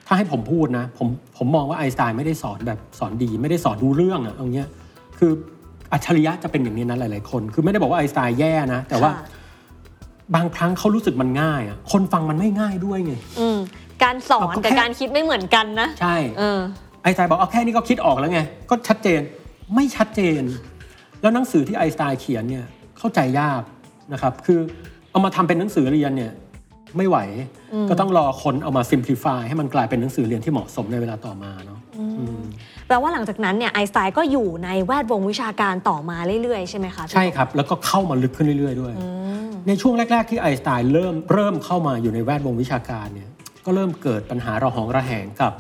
ถ้าให้ผมพูดนะ ผมผมมองว่าไอน์สไตน์ไม่ได้สอนแบบสอนดี ไม่ได้สอนดูเรื่องอะเอาเงี้ย คืออัจฉริยะจะเป็นอย่างนี้นะหลาย ๆ คน คือไม่ได้บอกว่าไอน์สไตน์แย่นะ แต่ว่าค่ะบางครั้งเขารู้สึกมันง่ายอะคนฟังมันไม่ง่ายด้วยไงอืมการสอนเอาก็กับแค่การคิดไม่เหมือนกันนะ ใช่เออไอน์สไตน์บอกเอาแค่นี้ก็คิดออกแล้วไง ก็ชัดเจนไม่ชัดเจน แล้วหนังสือที่ไอน์สไตน์เขียนเนี่ยเข้าใจยากนะครับ คือเอามาทำเป็นหนังสือเรียนเนี่ยไม่ไหว ก็ต้องรอคนเอามา simplify ให้มันกลายเป็นหนังสือเรียนที่เหมาะสมในเวลาต่อมาเนาะอืม แปลว่าหลังจากนั้นเนี่ยไอน์สไตน์ก็อยู่ในแวดวงวิชาการต่อมาเรื่อยๆ ใช่ไหมคะพี่ใช่ครับ แล้วก็เข้ามาลึกขึ้นเรื่อยๆด้วย ในช่วงแรก ๆ ที่ไอน์สไตน์เริ่มเริ่มเข้ามาอยู่ในแวดวงวิชาการเนี่ยก็เริ่มเกิดปัญหาระหองระแหงกับ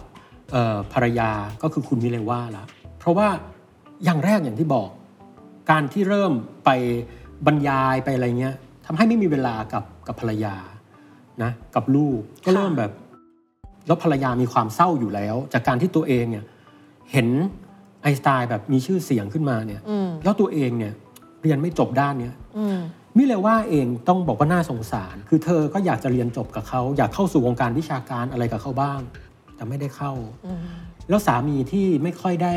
เอ่อภรรยาก็คือคุณมิเลว่าละเพราะว่าอย่างแรกอย่างที่บอก การที่เริ่มไปบรรยายไปอะไรเงี้ยทำให้ไม่มีเวลากับกับภรรยานะกับลูกก็เริ่มแบบ แล้วภรรยามีความเศร้าอยู่แล้ว จากการที่ตัวเองเนี่ย เห็นไอน์สไตน์แบบมีชื่อเสียงขึ้นมาเนี่ยอืมแล้วตัวเองเนี่ยเรียนไม่จบด้านเนี้ยอืมมิเลว่าเองต้องบอกว่าน่าสงสาร คือเธอก็อยากจะเรียนจบกับเขา อยากเข้าสู่วงการวิชาการอะไรกับเขาบ้าง แต่ไม่ได้เข้าอืมแล้วสามีที่ไม่ค่อยได้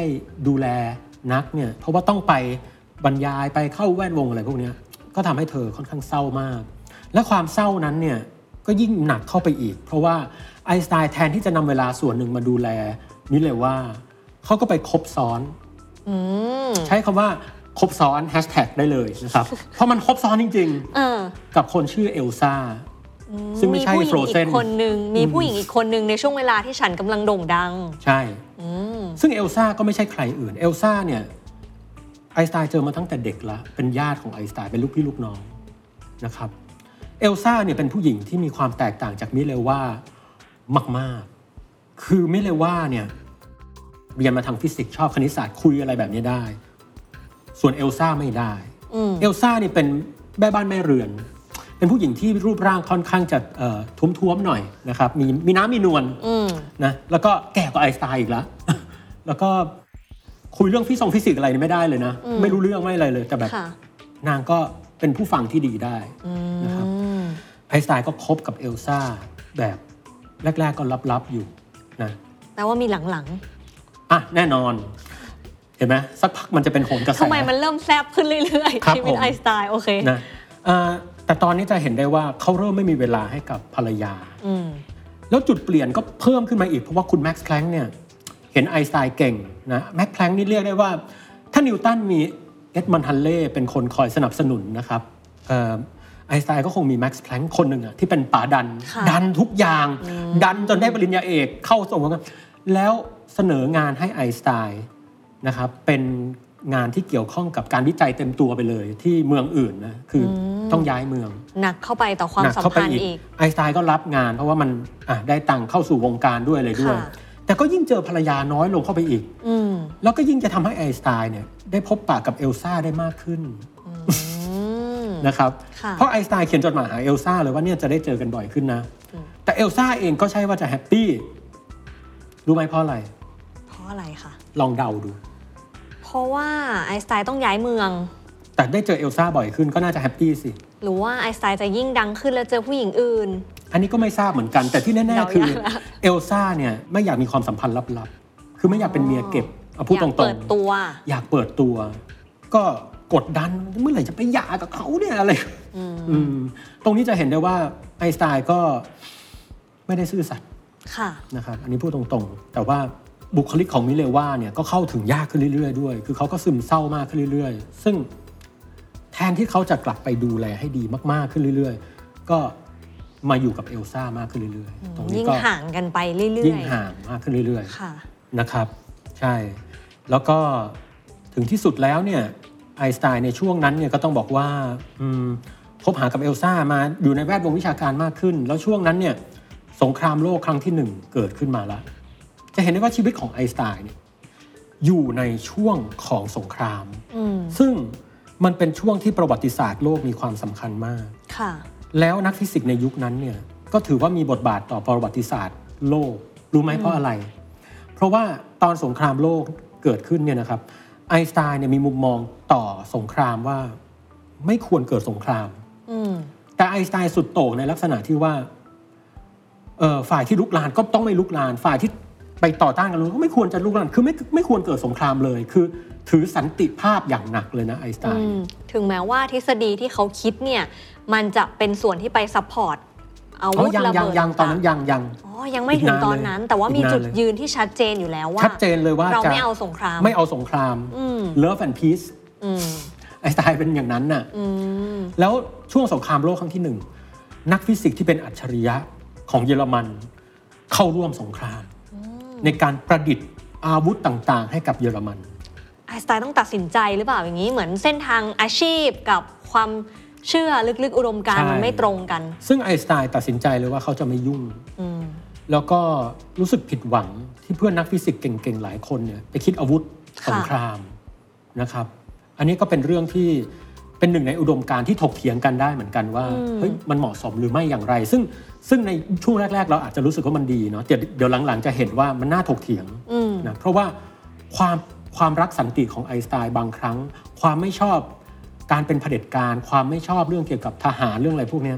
ดูแลนักเนี่ยเพราะว่าต้องไปบรรยายไปเข้าแวดวงอะไรพวกเนี้ยก็ทำให้เธอค่อนข้างเศร้ามาก และความเศร้านั้นเนี่ยก็ยิ่งหนักเข้าไปอีก เพราะว่าไอน์สไตน์แทนที่จะนำเวลาส่วนหนึ่งมาดูแลมิเลว่า เขาก็ไปคบซ้อนอืมใช้คำว่าคบซ้อนแฮชแท็กได้เลยนะครับ เพราะมันคบซ้อนจริงเออๆกับคนชื่อเอลซ่าซึ่งไม่ใช่ผู้หญิง Frozen อีกคนนึงมีผู้หญิงอีกคนนึงในช่วงเวลาที่ฉันกำลังโด่งดัง ใช่อืมซึ่งเอลซ่าก็ไม่ใช่ใครอื่น เอลซ่าเนี่ยไอน์สไตน์เจอมาตั้งแต่เด็กละเป็นญาติของไอน์สไตน์เป็นลูกพี่ลูกน้องนะครับเอลซ่าเนี่ยเป็นผู้หญิงที่มีความแตกต่างจากมิเลว่ามาก ๆ คือมิเลว่าเนี่ย เรียนมาทางฟิสิกส์ชอบคณิตศาสตร์คุยอะไรแบบนี้ได้ ส่วนเอลซ่าไม่ได้อืมเอลซ่านี่เป็นแม่บ้านแม่เรือน เป็นผู้หญิงที่รูปร่างค่อนข้างจะเอ่อท้วมๆหน่อยนะครับ มีมีน้ำมีนวลอืมนะแล้วก็แก่กว่าไอน์สไตน์อีกแล้วแล้วก็คุยเรื่องฟิสิกส์ฟิสิกส์อะไรนี่ไม่ได้เลยนะอืมไม่รู้เรื่องไม่อะไรเลย แต่แบบค่ะนางก็เป็นผู้ฟังที่ดีได้อืมนะครับไอน์สไตน์ก็คบกับเอลซ่าแบบแรก ๆก็ลับๆอยู่นะแปลว่ามีหลัง อะแน่นอน เห็นไหมสักพักมันจะเป็นโหนกระๆแสทำไมมันเริ่มแซบขึ้นเรื่อยครับๆชีวิตผมไอน์สไตน์โอเคนะอ่าแต่ตอนนี้จะเห็นได้ว่าเขาเริ่มไม่มีเวลาให้กับภรรยาอืมแล้วจุดเปลี่ยนก็เพิ่มขึ้นมาอีก เพราะว่าคุณแม็กซ์แคลงเนี่ยเห็นไอน์สไตน์เก่งนะแม็กซ์แคลงนี่เรียกได้ว่า ถ้านิวตันมีเอ็ดมันฮันเล่เป็นคนคอยสนับสนุนนะครับเอ่อไอน์สไตน์ก็คงมีแม็กซ์แคลงคนหนึ่งอะที่เป็นป๋าดันค่ะดันทุกอย่าง ดันจนได้ปริญญาเอกเข้าส่งกันแล้ว เสนองานให้ไอน์สไตน์นะครับเป็นงานที่เกี่ยวข้องกับการวิจัยเต็มตัวไปเลย ที่เมืองอื่นนะคืออต้องย้ายเมืองหนักเข้าไปต่อความหนักสัมเข้าไปพันธ์อีกอีกไอน์สไตน์ก็รับงานเพราะว่ามันอะได้ตังค์เข้าสู่วงการด้วยเลยด้วยค่ะแต่ก็ยิ่งเจอภรรยาน้อยลงเข้าไปอีกอืมแล้วก็ยิ่งจะทำให้ไอน์สไตน์เนี่ยได้พบปะกับเอลซ่าได้มากขึ้นอืมนะครับค่ะเพราะไอน์สไตน์เขียนจดหมายหาเอลซ่าเลยว่าเนี่ยจะได้เจอกันบ่อยขึ้นนะ แต่เอลซ่าเองก็ใช่ว่าจะ happy รู้ไหมเพราะอะไรเพ ราะอะไรคะลองเดาดู เพราะว่าไอน์สไตน์ต้องย้ายเมือง แต่ได้เจอเอลซ่าบ่อยขึ้นก็น่าจะ happy สิ หรือว่าไอน์สไตน์จะยิ่งดังขึ้นแล้วเจอผู้หญิงอื่น อันนี้ก็ไม่ทราบเหมือนกันแต่ที่แน่ๆคือเดายากละเอลซ่าเนี่ยไม่อยากมีความสัมพันธ์ลับๆ คือไม่อยากเป็นเมียเก็บเอาพูดตรงๆอยากเปิดตัว อยากเปิดตัว ก็กดดันเมื่อไหร่จะไปหย่ากับเขาเนี่ยอะไรอืมอืมตรงนี้จะเห็นได้ว่าไอน์สไตน์ก็ไม่ได้ซื่อสัตย์ค่ะ นะครับอันนี้พูดตรงๆ แต่ว่า บุคลิกของมิเลว่าเนี่ยก็เข้าถึงยากขึ้นเรื่อยๆด้วย คือเขาก็ซึมเศร้ามากขึ้นเรื่อยๆ ซึ่งแทนที่เขาจะกลับไปดูแลให้ดีมากๆขึ้นเรื่อยๆ ก็มาอยู่กับเอลซ่ามากขึ้นเรื่อยๆ ตรงนี้ยิ่งก็ห่างกันไปเรื่อยๆ ยิ่งห่างมากขึ้นเรื่อยๆค่ะนะครับ ใช่ แล้วก็ถึงที่สุดแล้วเนี่ยไอน์สไตน์ในช่วงนั้นเนี่ยก็ต้องบอกว่าอืมคบหากับเอลซ่ามาอยู่ในแวดวงวิชาการมากขึ้น แล้วช่วงนั้นเนี่ยสงครามโลกครั้งที่หนึ่งเกิดขึ้นมาแล้ว จะเห็นได้ว่าชีวิตของไอน์สไตน์เนี่ยอยู่ในช่วงของสงครามอืมซึ่งมันเป็นช่วงที่ประวัติศาสตร์โลกมีความสำคัญมากค่ะแล้วนักฟิสิกส์ในยุคนั้นเนี่ยก็ถือว่ามีบทบาทต่อประวัติศาสตร์โลก รู้ไหมเพราะอะไร เพราะว่าตอนสงครามโลกเกิดขึ้นเนี่ยนะครับไอน์สไตน์เนี่ยมีมุมมองต่อสงครามว่าไม่ควรเกิดสงครามอืมแต่ไอน์สไตน์สุดโต่งในลักษณะที่ว่าเอ่อฝ่ายที่ลุกลานก็ต้องไม่ลุกลาน ฝ่ายที่ ไปต่อต้านกันก็ไม่ควรจะลุกลานคือไม่ไม่ควรเกิดสงครามเลย คือ ถือสันติภาพอย่างหนักเลยนะไอน์สไตอืน์มถึงแม้ว่าทฤษฎีที่เขาคิดเนี่ยมันจะเป็นส่วนที่ไปซัพพอร์ตอาอ๋วุอธยังระยังเบิดยังตอนนั้นต่างยังยังๆอ๋อยังไม่ถึงตอนนั้น แต่ว่ามีอีกนานจุดเลยยืนที่ชัดเจนอยู่แล้วว่า ชัดเจนเลยว่าเราจะไม่เอาสงคราม ไม่เอาสงครามอืม Love and Peace อืมไอน์สไตน์เป็นอย่างนั้นน่ะอืมแล้วช่วงสงครามโลกครั้งที่หนึ่งนักฟิสิกส์ที่เป็นอัจฉริยะของเยอรมัน เข้าร่วมสงคราม ในการประดิษฐ์อาวุธต่างๆ ให้กับเยอรมันไอน์สไตน์ต้องตัดสินใจหรือเปล่าอย่างนี้เหมือนเส้นทางอาชีพกับความเชื่อลึกๆ อุดมการณ์ใช่มันไม่ตรงกัน ซึ่งไอน์สไตน์ตัดสินใจเลยว่าเขาจะไม่ยุ่งอืมแล้วก็รู้สึกผิดหวังที่เพื่อนนักฟิสิกส์เก่งๆหลายคนเนี่ยไปคิดอาวุธค่ะสงครามนะครับ อันนี้ก็เป็นเรื่องที่เป็นหนึ่งในอุดมการณ์ที่ถกเถียงกันได้เหมือนกันว่าเฮ้ยมันเหมาะสมหรือไม่อย่างไร ซึ่ง ซึ่งในช่วงแรก ๆ เราอาจจะรู้สึกว่ามันดีเนาะเดี๋ยวเดี๋ยวหลังๆ จะเห็นว่ามันน่าถกเถียงอืมนะเพราะว่าความความรักสันติของไอน์สไตน์บางครั้ง ความไม่ชอบการเป็นเผด็จการ ความไม่ชอบเรื่องเกี่ยวกับทหารเรื่องอะไรพวกเนี้ย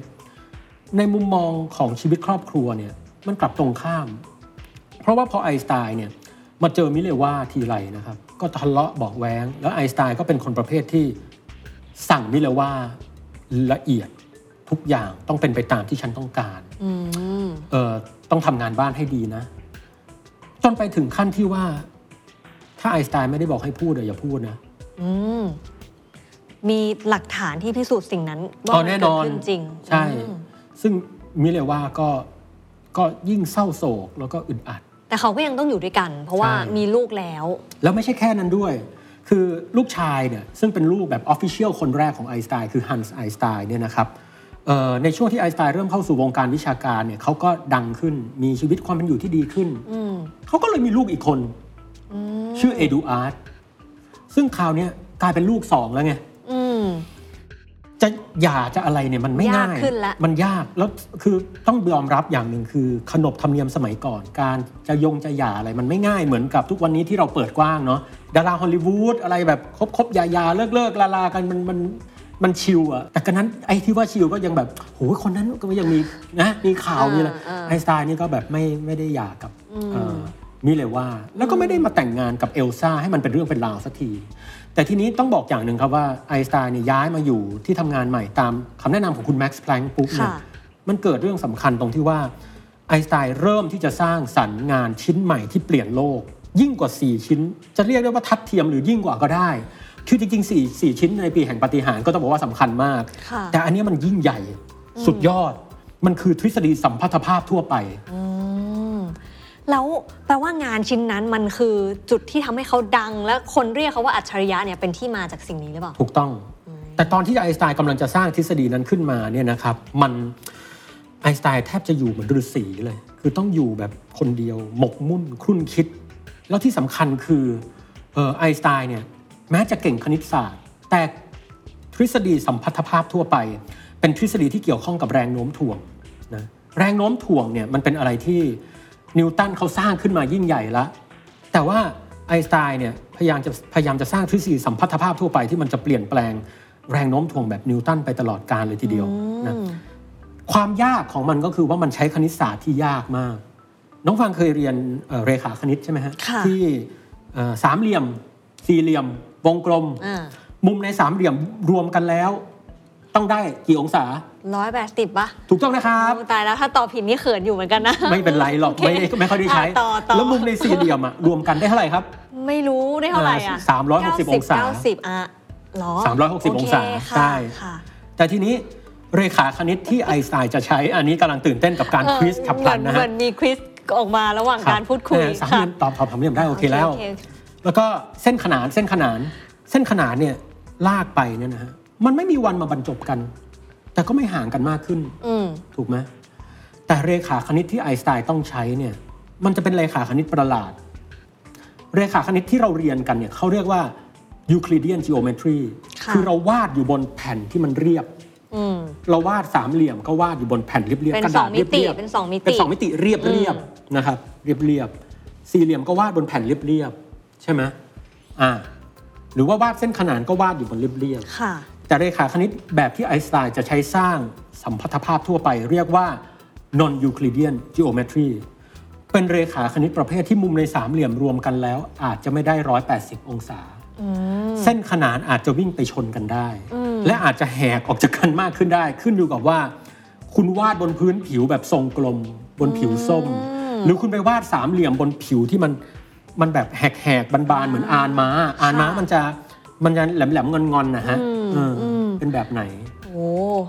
ในมุมมองของชีวิตครอบครัวเนี่ยมันกลับตรงข้าม เพราะว่าพอไอน์สไตน์เนี่ยมาเจอมิเลว่าทีไรนะครับ ก็ทะเลาะเบอกแว้ง แล้วไอน์สไตน์ก็เป็นคนประเภทที่สั่งมิเลว่าละเอียดทุกอย่างต้องเป็นไปตามที่ฉันต้องการอืม เออต้องทำงานบ้านให้ดีนะ จนไปถึงขั้นที่ว่า ถ้าไอน์สไตน์ไม่ได้บอกให้พูดอะอย่าพูดนะอืมมีหลักฐานที่พิสูจน์สิ่งนั้นว่าอ๋อมันเกิดขึ้นจริงแน่นอน ใช่อืมซึ่งมิเลว่าก็ก็ยิ่งเศร้าโศกแล้วก็อึดอัด แต่เขาก็ยังต้องอยู่ด้วยกัน เพราะว่าใช่มีลูกแล้ว แล้วไม่ใช่แค่นั้นด้วย คือลูกชายเนี่ยซึ่งเป็นลูกแบบ official คนแรกของไอน์สไตน์คือฮันส์ไอน์สไตน์เนี่ยนะครับเอ่อ ในช่วงที่ไอน์สไตน์เริ่มเข้าสู่วงการวิชาการเนี่ยเขาก็ดังขึ้นมีชีวิตความเป็นอยู่ที่ดีขึ้นอืมเขาก็เลยมีลูกอีกคน ชื่อเอดูอาร์ตซึ่งคราวเนี้ยกลายเป็นลูกสองแล้วไงอืมจะหย่าจะอะไรเนี่ยมันไม่ง่ายยากขึ้นละมันยากแล้วคือต้องยอมรับอย่างหนึ่งคือ ขนบธรรมเนียมสมัยก่อน การจะยงจะหย่าอะไรมันไม่ง่ายเหมือนกับทุกวันนี้ที่เราเปิดกว้างเนาะดาราฮอลลีวูดอะไรแบบคบคบๆหย่าหย่าเลิกเลิกลาลากันมันมัน มัน chill อะแต่กันนั้นไอ้ที่ว่า chill ก็ยังแบบโหคนนั้นก็ยังมีนะมีข่าวมีอะไรอ่าไอน์สไตน์นี่ก็แบบไม่ไม่ได้หย่ากับเอ่อมิเลว่า แล้วก็ไม่ได้มาแต่งงานกับเอลซ่าให้มันเป็นเรื่องเป็นราวสักที แต่ทีนี้ต้องบอกอย่างหนึ่งครับว่าไอน์สไตน์เนี่ยย้ายมาอยู่ที่ทำงานใหม่ตามคำแนะนำของคุณแม็กซ์แพลงค์ปุ๊บเนี่ยค่ะมันเกิดเรื่องสำคัญตรงที่ว่าไอน์สไตน์เริ่มที่จะสร้างสรรค์งานชิ้นใหม่ที่เปลี่ยนโลก ยิ่งกว่า 4 ชิ้น จะเรียกได้ว่าทัดเทียมหรือยิ่งกว่าก็ได้ คือจริงๆ4 4ชิ้นในปีแห่งปาฏิหารย์ก็ต้องบอกว่าสำคัญมากค่ะแต่อันเนี้ยมันยิ่งใหญ่สุดยอด มันคือทฤษฎีสัมพัทธภาพทั่วไปอืมแล้วแปลว่างานชิ้นนั้นมันคือจุดที่ทำให้เขาดัง และคนเรียกเขาว่าอัจฉริยะเนี่ยเป็นที่มาจากสิ่งนี้หรือเปล่า ถูกต้อง แต่ตอนที่ไอน์สไตน์กำลังจะสร้างทฤษฎีนั้นขึ้นมาเนี่ยนะครับมันไอน์สไตน์แทบจะอยู่เหมือนฤาษีเลย คือต้องอยู่แบบคนเดียวหมกมุ่นครุ่นคิด แล้วที่สำคัญคือเออไอน์สไตน์เนี่ย แม้จะเก่งคณิตศาสตร์ แต่ทฤษฎีสัมพัทธภาพทั่วไป เป็นทฤษฎีที่เกี่ยวข้องกับแรงโน้มถ่วงนะแรงโน้มถ่วงเนี่ยมันเป็นอะไรที่นิวตันเขาสร้างขึ้นมายิ่งใหญ่ละแต่ว่าไอน์สไตน์เนี่ยพยายามจะพยายามจะสร้างทฤษฎีสัมพัทธภาพทั่วไปที่มันจะเปลี่ยนแปลงแรงโน้มถ่วงแบบนิวตันไปตลอดกาลเลยทีเดียวนะความยากของมันก็คือว่ามันใช้คณิตศาสตร์ที่ยากมาก น้องฟังเคยเรียนเอ่อเรขาคณิตใช่ไหมฮะค่ะที่เอ่อสามเหลี่ยมสี่เหลี่ยม วงกลมอ่ามุมในสามเหลี่ยมรวมกันแล้ว ต้องได้กี่องศาร้อยแปดสิบปะถูกต้องนะครับโอ้ตายแล้วถ้าตอบผิดนี่เขินอยู่เหมือนกันนะ ไม่เป็นไรหรอกโอเคไม่ได้ไม่ค่อยได้ใช้อะต่อต่อแล้วมุมในสี่เหลี่ยมอะรวมกันได้เท่าไหร่ครับ ไม่รู้ได้เท่าไหร่อะอ่า360องศาเก้าสิบอะหรอ360องศาโเคค่ะใช่ค่ะแต่ทีนี้เรขาคณิตที่ไอน์สไตน์จะใช้อันนี้กำลังตื่นเต้นกับการเออควิสขับพลันนะเหมืฮะอนมีควิสออกมาระหว่างการพูดคุยเออสามเหลี่ยมตอบตอบสามเหลี่ยมได้โอเคแล้วโอเค แล้วก็เส้นขนานเส้นขนาน เส้นขนานเนี่ยลากไปเนี่ยนะฮะมันไม่มีวันมาบรรจบกัน แต่ก็ไม่ห่างกันมากขึ้นอืมถูกไหมแต่เรขาคณิตที่ไอน์สไตน์ต้องใช้เนี่ย มันจะเป็นเรขาคณิตประหลาด เรขาคณิตที่เราเรียนกันเนี่ยเขาเรียกว่า Euclidean geometry ค่ะคือเราวาดอยู่บนแผ่นที่มันเรียบอืมเราวาดสามเหลี่ยมก็วาดอยู่บนแผ่นเรียบๆเป็นกระสดาอษงมิเรียบติๆเป็นสองมิติเป็นสองมิติเรียบเรียบนะครับ เรียบเรียบสี่เหลี่ยมก็วาดบนแผ่นเรียบเรียบ ใช่ไหมอ่าหรือว่าวาดเส้นขนานก็วาดอยู่บนเรียบเรียบค่ะ แต่เรขาคณิตแบบที่ไอน์สไตน์จะใช้สร้างสัมพัทธภาพทั่วไป เรียกว่า non Euclidean geometry เป็นเรขาคณิตประเภทที่มุมในสามเหลี่ยมรวมกันแล้ว อาจจะไม่ได้ 180 องศา เส้นขนานอาจจะวิ่งไปชนกันได้ และอาจจะแหกออกจากกันมากขึ้นได้ ขึ้นอยู่กับว่า คุณวาดบนพื้นผิวแบบทรงกลม บนผิวส้ม หรือคุณไปวาดสามเหลี่ยมบนผิวที่มัน มันแบบแหกๆบานๆเหมือนอานม้า อานม้ามันจะมันจะแหลมๆงอนๆนะฮะเอออเป็นแบบไหนโอ้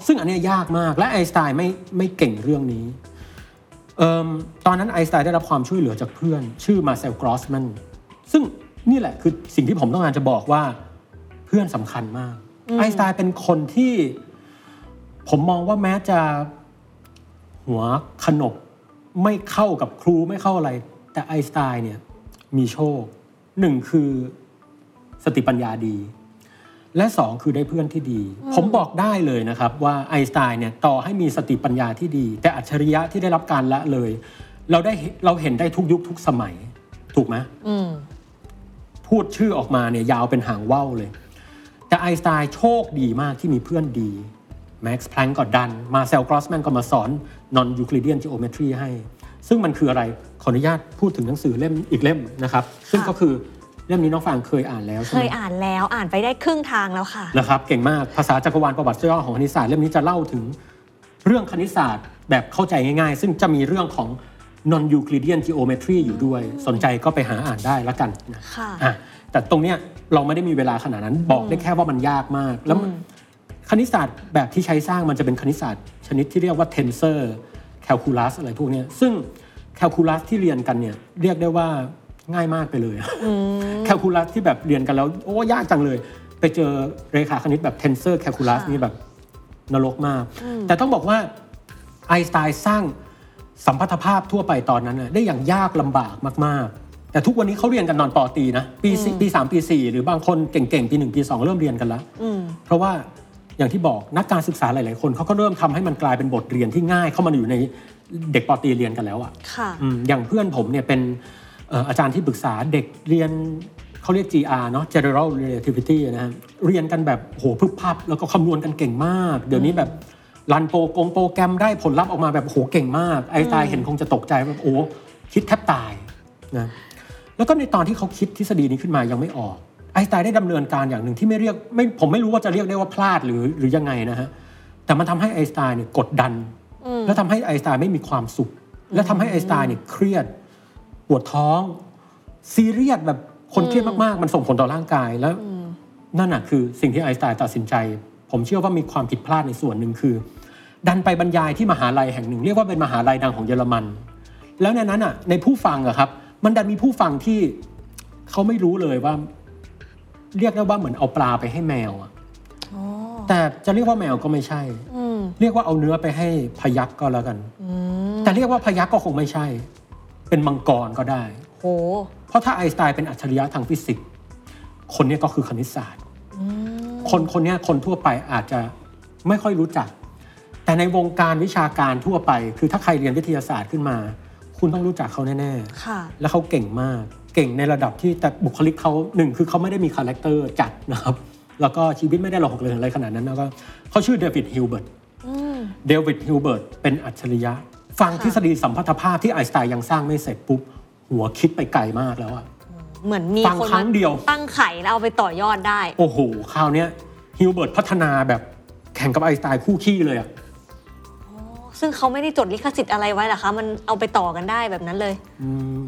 ซึ่งอันเนี้ยยากมากและไอน์สไตน์ไม่ไม่เก่งเรื่องนี้เอิ่มตอนนั้นไอน์สไตน์ได้รับความช่วยเหลือจากเพื่อน ชื่อมาเซลกรอสแมนซึ่งนี่แหละคือสิ่งที่ผมต้องการจะบอกว่าเพื่อนสำคัญมากไอน์สไตน์เป็นคนที่ผมมองว่าแม้จะหัวขบถไม่เข้ากับครูไม่เข้าอะไร แต่ไอน์สไตน์เนี่ย มีโชคหนึ่งคือสติปัญญาดี และสองคือได้เพื่อนที่ดี ผมบอกได้เลยนะครับว่าไอน์สไตน์เนี่ยต่อให้มีสติปัญญาที่ดี แต่อัจฉริยะที่ได้รับการละเลย เราได้เห็นเราเห็นได้ทุกยุคทุกสมัย ถูกไหมอืมพูดชื่อออกมาเนี่ยยาวเป็นหางว่าวเลย แต่ไอน์สไตน์โชคดีมากที่มีเพื่อนดีแม็กซ์แพลงค์ก็ดัน มาเซลกรอสแมนก็มาสอน non-Euclidean geometry ให้ ซึ่งมันคืออะไรขออนุญาตพูดถึงหนังสือเล่มอีกเล่มนะครับซึ่งก็คือเล่มนี้น้องฟางเคยอ่านแล้วใช่เคไหมยอ่านแล้วอ่านไปได้ครึ่งทางแล้วค่ะนะครับเก่งมากภาษาจักรวาลประวัติย่อของคณิตศาสตร์เล่มนี้จะเล่าถึงเรื่องคณิตศาสตร์แบบเข้าใจง่ายๆ ซึ่งจะมีเรื่องของ non Euclidean geometry อยู่ด้วย สนใจก็ไปหาอ่านได้แล้วกันนะค่ะอะแต่ตรงเนี้ยเราไม่ได้มีเวลาขนาดนั้นบอกได้แค่ว่ามันยากมาก แล้วมันคณิตศาสตร์แบบที่ใช้สร้างมันจะเป็นคณิตศาสตร์ชนิดที่เรียกว่า tensor calculus อะไรพวกเนี้ยซึ่ง calculus ที่เรียนกันเนี่ยเรียกได้ว่าง่ายมากไปเลยแคลคูลัสที่แบบเรียนกันแล้วโอ้ยากจังเลย ไปเจอเรขาคณิตแบบ tensor calculus ค่ะนี่แบบนรกมาก แต่ต้องบอกว่าไอน์สไตน์สร้างสัมพัทธภาพทั่วไปตอนนั้นน่ะได้อย่างยากลำบากมากๆ แต่ทุกวันนี้เขาเรียนกันนอนปอตรีนะปีสี่ปีสามปีสี่หรือบางคนเก่งๆ ปีหนึ่งปีสองเริ่มเรียนกันแล้วอืมเพราะว่า อย่างที่บอกนักการศึกษาหลาย ๆ คนเขาก็เริ่มทำให้มันกลายเป็นบทเรียนที่ง่าย เข้ามาอยู่ในเด็กปอตรีเรียนกันแล้วอะค่ะอืมอย่างเพื่อนผมเนี่ยเป็นเอ่ออาจารย์ที่ปรึกษาเด็กเรียนเขาเรียก GR เนาะ General Relativity นะฮะเรียนกันแบบโหพึบพับ แล้วก็คำนวณกันเก่งมาก เดี๋ยวนี้แบบรันโปรกงโปรแกรมได้ผลลัพธ์ออกมาแบบโหเก่งมาก ไอน์สไตน์เห็นคงจะตกใจแบบโอ้คิดแทบตายนะแล้วก็ในตอนที่เขาคิดทฤษฎีนี้ขึ้นมายังไม่ออก ไอน์สไตน์ได้ดำเนินการอย่างหนึ่งที่ไม่เรียกไม่ผมไม่รู้ว่าจะเรียกได้ว่าพลาดหรือหรือยังไงนะฮะแต่มันทำให้ไอน์สไตน์เนี่ยกดดัน แล้วทำให้ไอน์สไตน์ไม่มีความสุข และทำให้ไอน์สไตน์เนี่ยเครียดปวดท้อง ซีเรียสแบบคนเครียดมากๆ มันส่งผลต่อร่างกายแล้วนั่นน่ะคือสิ่งที่ไอน์สไตน์ตัดสินใจ ผมเชื่อว่ามีความผิดพลาดในส่วนหนึ่งคือ ดันไปบรรยายที่มหาลัยแห่งหนึ่ง เรียกว่าเป็นมหาลัยดังของเยอรมัน แล้วในนั้นอะในผู้ฟังอะครับ มันดันมีผู้ฟังที่เขาไม่รู้เลยว่า เรียกได้ว่าเหมือนเอาปลาไปให้แมวอะแต่จะเรียกว่าแมวก็ไม่ใช่อืมเรียกว่าเอาเนื้อไปให้พยักก็แล้วกันแต่เรียกว่าพยักก็คงไม่ใช่ เป็นมังกรก็ได้โหเพราะถ้าไอน์สไตน์เป็นอัจฉริยะทางฟิสิกส์คนเนี้ยก็คือคณิตศาสตร์คนคนเนี้ยคนทั่วไปอาจจะไม่ค่อยรู้จัก แต่ในวงการวิชาการทั่วไป คือถ้าใครเรียนวิทยาศาสตร์ขึ้นมา คุณต้องรู้จักเขาแน่ค่ะๆแล้วเขาเก่งมาก เก่งในระดับที่แต่บุคลิกเขาหนึ่งคือเขาไม่ได้มี character จัดนะครับแล้วก็ชีวิตไม่ได้แหลกเหลวอะไรขนาดนั้นแล้วก็เขาชื่อเดวิดฮิลเบิร์ตอืมเดวิดฮิลเบิร์ตเป็นอัจฉริยะ ฟังค่ะทฤษฎีสัมพัทธภาพที่ไอน์สไตน์ยังสร้างไม่เสร็จปุ๊บ หัวคิดไปไกลมากแล้วอะเหมือนมีฟังคนครั้งเดียว ตั้งไข่แล้วเอาไปต่อยอดได้ โอ้โหคราวเนี้ยฮิลเบิร์ตพัฒนาแบบแข่งกับไอน์สไตน์คู่คี่เลยอะซึ่งเขาไม่ได้จดลิขสิทธิ์อะไรไว้หรอคะ มันเอาไปต่อกันได้แบบนั้นเลยอืม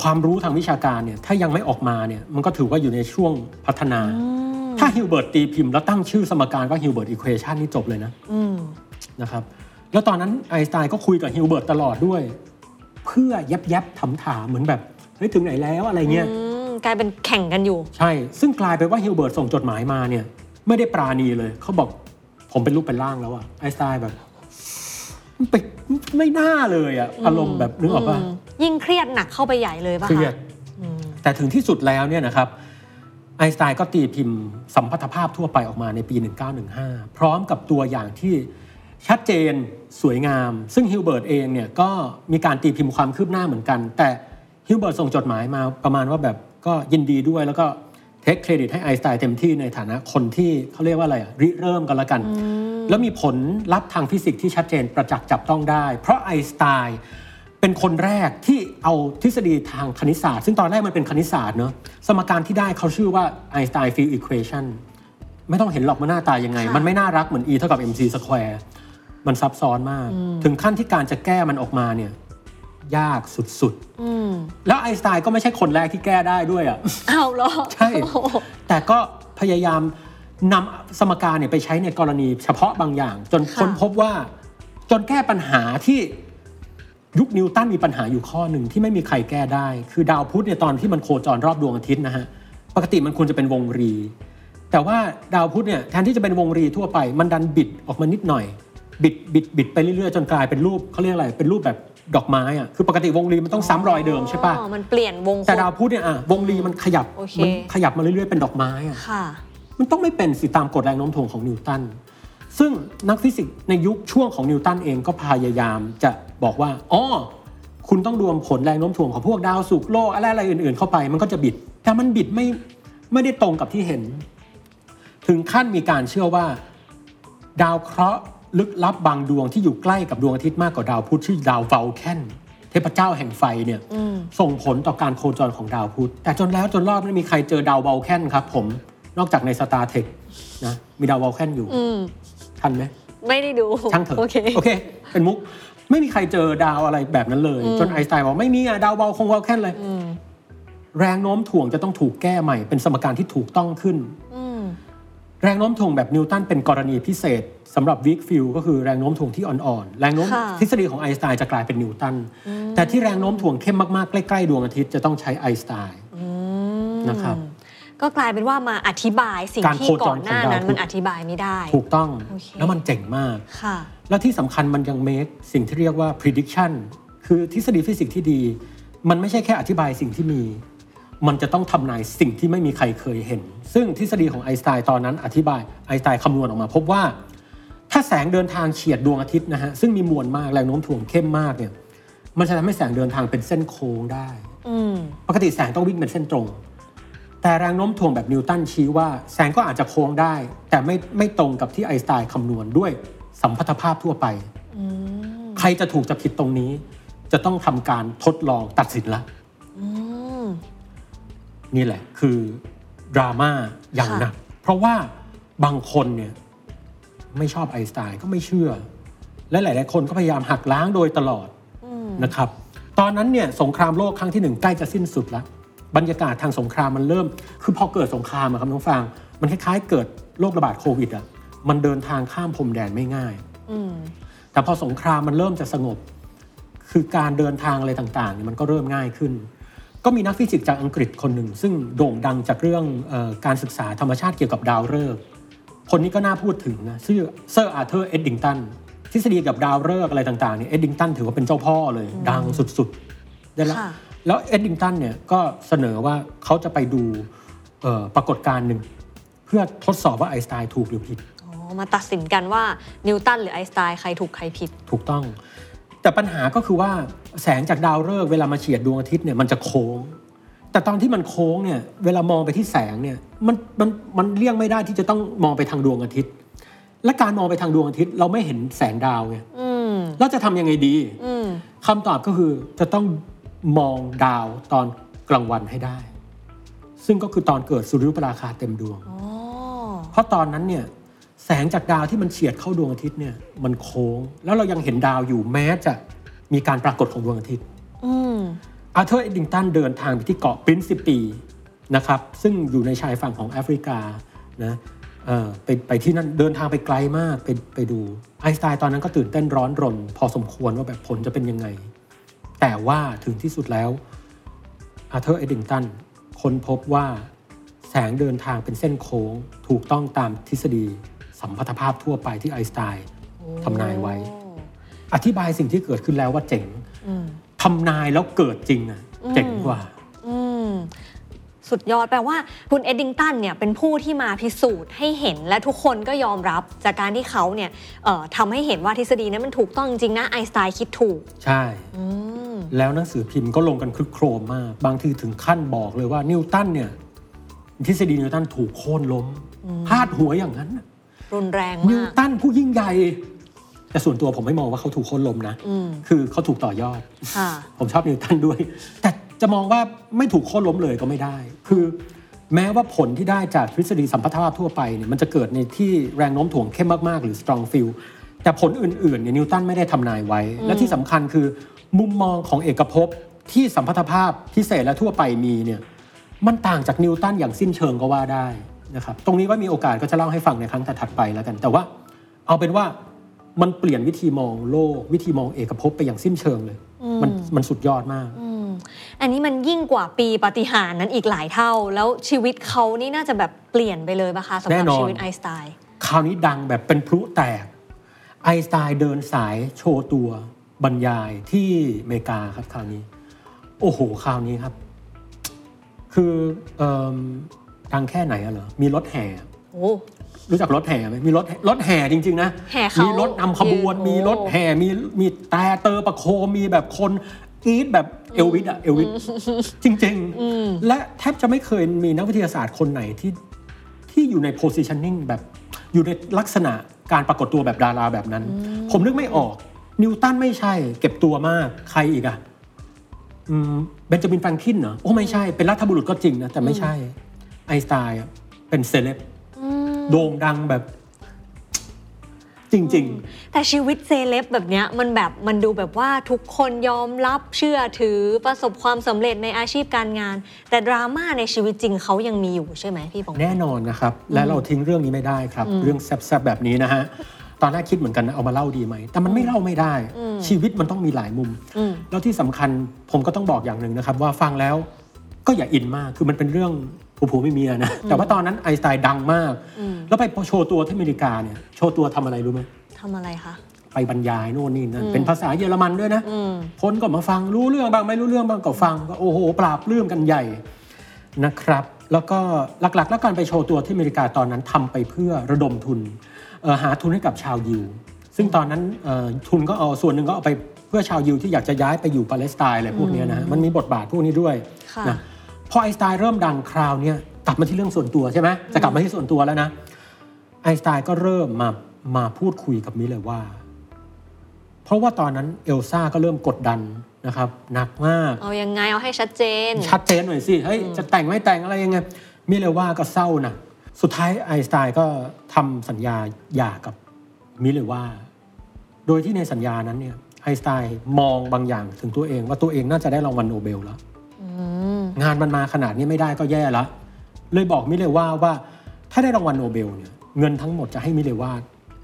ความรู้ทางวิชาการเนี่ยถ้ายังไม่ออกมาเนี่ยมันก็ถือว่าอยู่ในช่วงพัฒนา ถ้าฮิลเบิร์ตตีพิมพ์แล้วตั้งชื่อสมการว่าฮิลเบิร์ต equation นี่จบเลยนะอืมนะครับแล้วตอนนั้นไอน์สไตน์ก็คุยกับฮิลเบิร์ตตลอดด้วย เพื่อยับยับถามถามๆเหมือนแบบเฮ้ยถึงไหนแล้วอะไรเงี้ยอืมกลายเป็นแข่งกันอยู่ ใช่ ซึ่งกลายเป็นว่าฮิลเบิร์ตส่งจดหมายมาเนี่ย ไม่ได้ปราณีเลย เขาบอกผมเป็นรูปเป็นร่างแล้วอะไอน์สไตน์แบบมัน ไปไม่น่าเลยอะอารมณ์แบบนึกออกป่ะยิ่งเครียดหนักเข้าไปใหญ่เลยป่ะเครียดคะแต่ถึงที่สุดแล้วเนี่ยนะครับไอน์สไตน์ก็ตีพิมพ์สัมพัทธภาพทั่วไปออกมาในปี 1915 พร้อมกับตัวอย่างที่ชัดเจนสวยงาม ซึ่งฮิลเบิร์ตเองเนี่ยก็มีการตีพิมพ์ความคืบหน้าเหมือนกัน แต่ฮิลเบิร์ตส่งจดหมายมาประมาณว่าแบบก็ยินดีด้วยแล้วก็ take credit ให้ไอน์สไตน์เต็มที่ในฐานะคนที่เขาเรียกว่าอะไรอะริเริ่มกันละกัน แล้วมีผลลัพธ์ทางฟิสิกส์ที่ชัดเจนประจักษ์จับต้องได้ เพราะไอน์สไตน์เป็นคนแรกที่เอาทฤษฎีทางคณิตศาสตร์ ซึ่งตอนแรกมันเป็นคณิตศาสตร์เนอะสมการที่ได้เขาชื่อว่าไอน์สไตน์ field equation ไม่ต้องเห็นหรอกว่าหน้าตายังไงค่ะมันไม่น่ารักเหมือน e เท่ากับ mc square มันซับซ้อนมาก ถึงขั้นที่การจะแก้มันออกมาเนี่ย ยากสุดอืมๆแล้วไอน์สไตน์ก็ไม่ใช่คนแรกที่แก้ได้ด้วยอะเอาเหรอ ใช่โอ้โหแต่ก็พยายามนำสมการเนี่ยไปใช้ในกรณีเฉพาะบางอย่าง จนค่ะค้นพบว่าจนแก้ปัญหาที่ยุคนิวตันมีปัญหาอยู่ข้อหนึ่งที่ไม่มีใครแก้ได้ คือดาวพุธเนี่ยตอนที่มันโคจรรอบดวงอาทิตย์นะฮะปกติมันควรจะเป็นวงรี แต่ว่าดาวพุธเนี่ยแทนที่จะเป็นวงรีทั่วไปมันดันบิดออกมานิดหน่อย บิดบิดบิดไปเรื่อยๆจนกลายเป็นรูปเขาเรียกอะไรเป็นรูปแบบดอกไม้อะคือปกติวงรีมันต้องซ้ำรอยเดิมใช่ปะอ๋อมันเปลี่ยนวงแต่ดาวพุธเนี่ยอะวงรีมันขยับโอเค มันขยับมาเรื่อยๆเป็นดอกไม้อะค่ะ มันต้องไม่เป็นสิตามกฎแรงโน้มถ่วงของนิวตัน ซึ่งนักฟิสิกส์ในยุคช่วงของนิวตันเองก็พยายามจะบอกว่า อ๋อคคุณต้องรวมผลแรงโน้มถ่วงของพวกดาวศุกร์โลกอะไรอะไรอื่นๆ เข้าไป มันก็จะบิด แต่มันบิดไม่ไม่ได้ตรงกับที่เห็น ถึงขั้นมีการเชื่อว่า ดาวเคราะห์ ลึกลับบางดวงที่อยู่ใกล้กับดวงอาทิตย์มากกว่าดาวพุธชื่อดาววัลแคนเทพเจ้าแห่งไฟเนี่ยอืมส่งผลต่อการโคจรของดาวพุธแต่จนแล้วจนรอดไม่มีใครเจอดาววัลแคนครับ ผมนอกจากในสตาร์เทรคนะมีดาววัลแคนอยู่อืมทันไหมไม่ได้ดูช่างเถอะโอเคโอเค เป็นมุกไม่มีใครเจอดาวอะไรแบบนั้นเลยอืมจนไอน์สไตน์บอกไม่มีอะดาวเบาคงวัลแคนเลยอืมแรงโน้มถ่วงจะต้องถูกแก้ใหม่เป็นสมการที่ถูกต้องขึ้นอืม แรงโน้มถ่วงแบบนิวตันเป็นกรณีพิเศษสำหรับ weak field ก็คือแรงโน้มถ่วงที่อ่อนๆ แรงโน้มค่ะทฤษฎีของไอน์สไตน์จะกลายเป็นนิวตัน แต่ที่แรงโน้มถ่วงเข้มมากๆ ใกล้ๆดวงอาทิตย์จะต้องใช้ไอน์สไตน์อืมนะครับก็กลายเป็นว่ามาอธิบายสิ่งการที่โคจรก่อนหน้าของดาวนั้นพุธมันอธิบายไม่ได้ ถูกต้องโอเคแล้วมันเจ๋งมากค่ะแล้วที่สำคัญมันยัง make สิ่งที่เรียกว่า prediction คือทฤษฎีฟิสิกส์ที่ดี มันไม่ใช่แค่อธิบายสิ่งที่มี มันจะต้องทำนายสิ่งที่ไม่มีใครเคยเห็น ซึ่งทฤษฎีของไอน์สไตน์ตอนนั้นอธิบายไอน์สไตน์คำนวณออกมา พบว่า ถ้าแสงเดินทางเฉียดดวงอาทิตย์นะฮะซึ่งมีมวลมากแรงโน้มถ่วงเข้มมากเนี่ยมันจะทำให้แสงเดินทางเป็นเส้นโค้งได้อืมปกติแสงต้องวิ่งเป็นเส้นตรง แต่แรงโน้มถ่วงแบบนิวตันชี้ว่าแสงก็อาจจะโค้งได้ แต่ไม่ไม่ตรงกับที่ไอน์สไตน์คำนวณด้วยสัมพัทธภาพทั่วไปอืมใครจะถูกจะผิดตรงนี้ จะต้องทำการทดลองตัดสินละอืม นี่แหละคือดราม่าอย่างค่ะหนักเพราะว่าบางคนเนี่ยไม่ชอบไอน์สไตน์ก็ไม่เชื่อ และหลาย ๆ คนก็พยายามหักล้างโดยตลอดอืมนะครับ ตอนนั้นเนี่ยสงครามโลกครั้งที่หนึ่งใกล้จะสิ้นสุดแล้วบรรยากาศทางสงครามมันเริ่ม คือพอเกิดสงครามอะครับน้องฟาง มันคล้าย ๆ เกิดโรคระบาดโควิดอะมันเดินทางข้ามพรมแดนไม่ง่ายอืมแต่พอสงครามมันเริ่มจะสงบ คือการเดินทางอะไรต่างๆเนี่ยมันก็เริ่มง่ายขึ้น ก็มีนักฟิสิกส์จากอังกฤษคนหนึ่ง ซึ่งโด่งดังจากเรื่องเออการศึกษาธรรมชาติเกี่ยวกับดาวฤกษ์คนนี้ก็น่าพูดถึงนะชื่อเซอร์อาร์เธอร์เอ็ดดิงตันทฤษฎีกับดาวฤกษ์อะไรต่างๆเนี่ยเอ็ดดิงตันถือว่าเป็นเจ้าพ่อเลย ดังสุดๆได้แล้วค่ะแล้วเอ็ดดิงตันเนี่ยก็เสนอว่าเขาจะไปดูเอ่อปรากฏการณ์หนึ่ง เพื่อทดสอบว่าไอน์สไตน์ถูกหรือผิดอ๋อมาตัดสินกันว่านิวตันหรือไอน์สไตน์ใครถูกใครผิด ถูกต้อง แต่ปัญหาก็คือว่าแสงจากดาวฤกษ์เวลามาเฉียดดวงอาทิตย์เนี่ยมันจะโค้ง แต่ตอนที่มันโค้งเนี่ยเวลามองไปที่แสงเนี่ยมันมันมันเลี่ยงไม่ได้ที่จะต้องมองไปทางดวงอาทิตย์ และการมองไปทางดวงอาทิตย์ เราไม่เห็นแสงดาวไงอืมเราจะทำยังไงดีอืมคำตอบก็คือจะต้องมองดาวตอนกลางวันให้ได้ ซึ่งก็คือตอนเกิดสุริยุปราคาเต็มดวงอ๋อเพราะตอนนั้นเนี่ย แสงจากดาวที่มันเฉียดเข้าดวงอาทิตย์เนี่ยมันโค้ง แล้วเรายังเห็นดาวอยู่แม้จะมีการปรากฏของดวงอาทิตย์อืมอาร์เธอร์เอ็ดดิงตันเดินทางไปที่เกาะปรินซิปีนะครับซึ่งอยู่ในชายฝั่งของแอฟริกานะเอ่อไปไปที่นั่นเดินทางไปไกลมากไปไปดูไอน์สไตน์ตอนนั้นก็ตื่นเต้นร้อนรน พอสมควรว่าแบบผลจะเป็นยังไง แต่ว่าถึงที่สุดแล้วอาร์เธอร์เอ็ดดิงตันค้นพบว่าแสงเดินทางเป็นเส้นโค้งถูกต้องตามทฤษฎี สัมพัทธภาพทั่วไปที่ไอน์สไตน์ทำนายไว้ อธิบายสิ่งที่เกิดขึ้นแล้วว่าเจ๋งอืมทำนายแล้วเกิดจริงอะอืมเจ๋งกว่าอืมสุดยอดแปลว่าคุณเอ็ดดิงตันเนี่ยเป็นผู้ที่มาพิสูจน์ให้เห็นและทุกคนก็ยอมรับจากการที่เขาเนี่ยเอ่อทำให้เห็นว่าทฤษฎีนั้นมันถูกต้องจริงๆนะไอน์สไตน์คิดถูก ใช่อืมแล้วหนังสือพิมพ์ก็ลงกันคลึกโครมมาก บางทีถึงขั้นบอกเลยว่านิวตันเนี่ยทฤษฎีนิวตันถูกโค่นล้มพาดหัวอย่างนั้นน่ะ รุนแรงนิวมาก ตันผู้ยิ่งใหญ่ แต่ส่วนตัวผมไม่มองว่าเขาถูกโค่นล้มนะ อืมคือเขาถูกต่อยอด ค่ะ ผมชอบนิวตันด้วย แต่จะมองว่าไม่ถูกโค่นล้มเลยก็ไม่ได้ คือแม้ว่าผลที่ได้จากทฤษฎีสัมพัทธภาพทั่วไปเนี่ยมันจะเกิดในที่แรงโน้มถ่วงเข้มมาก ๆ หรือ strong field แต่ผลอื่น ๆ เนี่ยนิวตันไม่ได้ทำนายไว้ และที่สำคัญคือมุมมองของเอกภพที่สัมพัทธภาพพิเศษและทั่วไปมีเนี่ยมันต่างจากนิวตันอย่างสิ้นเชิงก็ว่าได้ นะครับตรงนี้ว่ามีโอกาสก็จะเล่าให้ฟังในครั้งถัดๆไปแล้วกัน แต่ว่าเอาเป็นว่ามันเปลี่ยนวิธีมองโลก วิธีมองเอกภพไปอย่างสิ้นเชิงเลย มันมันสุดยอดมากอืมอันนี้มันยิ่งกว่าปีปาฏิหาริย์นั้นอีกหลายเท่า แล้วชีวิตเขานี่น่าจะแบบเปลี่ยนไปเลยปะคะสำหแน่รับนอนชีวิตไอน์สไตน์คราวนี้ดังแบบเป็นพลุแตก ไอน์สไตน์เดินสายโชว์ตัวบรรยายที่อเมริกาครับคราวนี้ โอ้โหคราวนี้ครับ คือเอม ดังแค่ไหนอะเหรอ มีรถแห่ โอ้ รู้จักรถแห่ไหมมีรถรถแห่จริง ๆ นะ แห่เขามีมีรถนำขบวน โอ้ มีรถแห่ มีมีแต่เตอร์ประโคมมีแบบคนกรีดแบบเอลวิสอะเอลวิสจริงๆและแทบจะไม่เคยมีนักวิทยาศาสตร์คนไหนที่ที่อยู่ใน positioning แบบอยู่ในลักษณะการปรากฏตัวแบบดาราแบบนั้น ผมนึกไม่ออก นิวตันไม่ใช่ เก็บตัวมากใครอีกอะอืมเบนจามินแฟรงคลินเหรอโอ้ไม่ใช่เป็นรัฐบุรุษก็จริงนะแต่ไม่ใช่ไอน์สไตน์อะเป็นเซเลบโด่งดังแบบ จริง แต่ชีวิตเซเลบแบบเนี้ยมันแบบมันดูแบบว่าทุกคนยอมรับเชื่อถือประสบความสำเร็จในอาชีพการงาน แต่ดราม่าในชีวิตจริงเขายังมีอยู่ใช่ไหมพี่ปอง ๆ แน่นอนนะครับ และเราทิ้งเรื่องนี้ไม่ได้ครับ เรื่องแซบๆแบบนี้นะฮะ ตอนแรกคิดเหมือนกันนะเอามาเล่าดีไหม แต่มันไม่เล่าไม่ได้ชีวิตมันต้องมีหลายมุม อืม แล้วที่สำคัญผมก็ต้องบอกอย่างหนึ่งนะครับ ว่าฟังแล้วก็อย่าอินมากคือมันเป็นเรื่อง ผัวผัวไม่เมียนะ แต่ว่าตอนนั้นไอน์สไตน์ดังมากแล้วไปโชว์ตัวที่อเมริกาเนี่ย โชว์ตัวทำอะไรรู้ไหมทำอะไรคะ ไปบรรยายโน่นนี่นั่นเป็นภาษาเยอรมันด้วยนะ อืม คนก็มาฟังรู้เรื่องบ้างไม่รู้เรื่องบ้างก็ฟังก็โอ้โห ปราบเรื่องกันใหญ่นะครับ แล้วก็หลักๆ แล้วการไปโชว์ตัวที่อเมริกาตอนนั้นทำไปเพื่อระดมทุนเอ่อหาทุนให้กับชาวยิว ซึ่งตอนนั้นเอ่อทุนก็เอาส่วนหนึ่งก็เอาไปเพื่อชาวยิวที่อยากจะย้ายไปอยู่ปาเลสไตน์อะไรพวกเนี้ยนะฮะมันมีบทบาทพวกนี้ด้วยค่ะ นะ พอไอน์สไตน์เริ่มดังคราวเนี้ยกลับมาที่เรื่องส่วนตัวใช่ไหมจะกลับมาที่ส่วนตัวแล้วนะ ไอน์สไตน์ก็เริ่มมามาพูดคุยกับมิเลว่า เพราะว่าตอนนั้นเอลซ่าก็เริ่มกดดันนะครับหนักมาก เอายังไงเอาให้ชัดเจน ชัดเจนหน่อยสิเฮ้ยจะแต่งไม่แต่งอะไรยังไงมิเลว่าก็เศร้าน่ะสุดท้ายไอน์สไตน์ก็ทำสัญญาหย่ากับมิเลว่า โดยที่ในสัญญานั้นเนี่ยไอน์สไตน์มองบางอย่างถึงตัวเองว่าตัวเองน่าจะได้รางวัลโนเบลแล้ว งานมันมาขนาดนี้ไม่ได้ก็แย่ละ เลยบอกมิเลว่าว่าถ้าได้รางวัลโนเบลเนี่ยเงินทั้งหมดจะให้มิเลว่า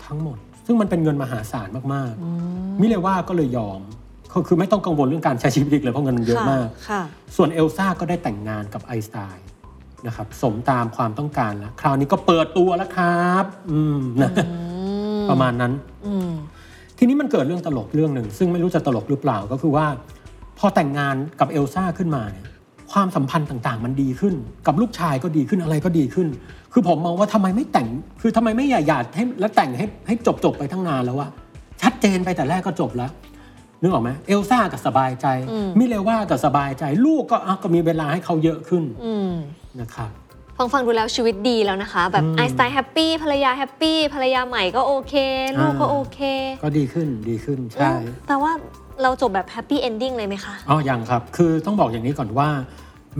ทั้งหมด ซึ่งมันเป็นเงินมหาศาลมากๆมิเลว่าก็เลยยอมก็คือไม่ต้องกังวลเรื่องการใช้ชีวิตอีกเลยเพราะเงินมันเยอะมากค่ะส่วนเอลซ่าก็ได้แต่งงานกับไอน์สไตน์นะครับสมตามความต้องการแล้วคราวนี้ก็เปิดตัวแล้วครับ อืมนะประมาณนั้นอืมทีนี้มันเกิดเรื่องตลกเรื่องหนึ่งซึ่งไม่รู้จะตลกหรือเปล่าก็คือว่า พอแต่งงานกับเอลซ่าขึ้นมาเนี่ยความสัมพันธ์ต่างๆ มันดีขึ้น กับลูกชายก็ดีขึ้นอะไรก็ดีขึ้น คือผมมองว่าทำไมไม่แต่ง คือทำไมไม่หย่าหย่าให้แล้วแต่งให้ให้จบจบๆไปทั้งนานแล้วอะชัดเจนไปแต่แรกก็จบแล้วนึกออกไหมเอลซ่าก็สบายใจ มิเลว่าก็สบายใจ ลูกก็อะก็มีเวลาให้เขาเยอะขึ้นอืมนะครับฟังฟังดูแล้วชีวิตดีแล้วนะคะ แบบอืมไอน์สไตน์ happy ภรรยา happy ภรรยาใหม่ก็โอเค ลูกก็อ่าโอเค ก็ดีขึ้นดีขึ้นใช่แปลว่า เราจบแบบ happy ending เลยไหมคะ อ๋อ ยังครับ คือต้องบอกอย่างนี้ก่อนว่า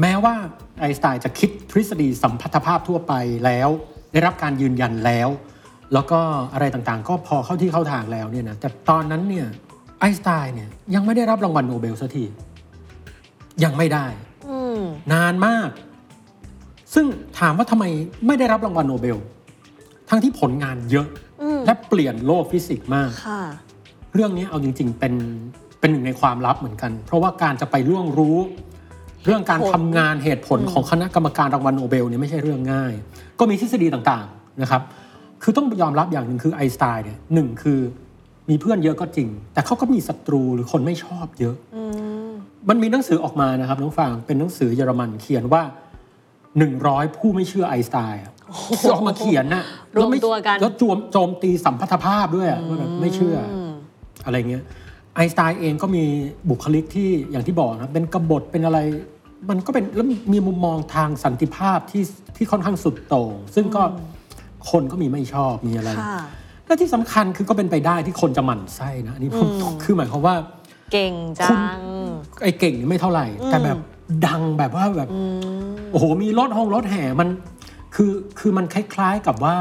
แม้ว่าไอน์สไตน์จะคิดทฤษฎีสัมพัทธภาพทั่วไปแล้ว ได้รับการยืนยันแล้ว แล้วก็อะไรต่างๆ ก็พอเข้าที่เข้าทางแล้วเนี่ยนะ แต่ตอนนั้นเนี่ยไอน์สไตน์เนี่ยยังไม่ได้รับรางวัลโนเบลสักที ยังไม่ได้อืมนานมาก ซึ่งถามว่าทำไมไม่ได้รับรางวัลโนเบล ทั้งที่ผลงานเยอะอืมและเปลี่ยนโลกฟิสิกส์มากค่ะเรื่องนี้เอาจริง ๆ เป็น เป็นหนึ่งในความลับเหมือนกัน เพราะว่าการจะไปล่วงรู้ เรื่องการทำงานเหตุผลของคณะกรรมการรางวัลโนเบลเนี่ยไม่ใช่เรื่องง่าย ก็มีทฤษฎีต่างๆนะครับ คือต้องยอมรับอย่างหนึ่งคือไอน์สไตน์เนี่ยหนึ่งคือมีเพื่อนเยอะก็จริง แต่เขาก็มีศัตรูหรือคนไม่ชอบเยอะอืมมันมีหนังสือออกมานะครับน้องฟางเป็นหนังสือเยอรมันเขียนว่า100ผู้ไม่เชื่อไอน์สไตน์อะคือออกมาเขียนนะรวมตัวกันแล้วโจมโจมตีสัมพัทธภาพด้วยอะว่าแบบไม่เชื่ออมอะไรเงี้ย ไอน์สไตน์เองก็มีบุคลิกที่อย่างที่บอกนะเป็นกบฏเป็นอะไร มันก็เป็นแล้วมีมุมมองทางสันติภาพที่ที่ค่อนข้างสุดโต่งซึ่งก็คนก็มีไม่ชอบมีอะไรค่ะและที่สำคัญคือก็เป็นไปได้ที่คนจะหมั่นไส้นะอันนี้ผมอืมคือหมายความว่า เก่งจัคุณงไอ้เก่งนี่ไม่เท่าไหร่อืมแต่แบบดังแบบว่าแบบอืมโอ้โหมีรถห้องรถแห่มันคือคือมันคล้ายๆกับว่า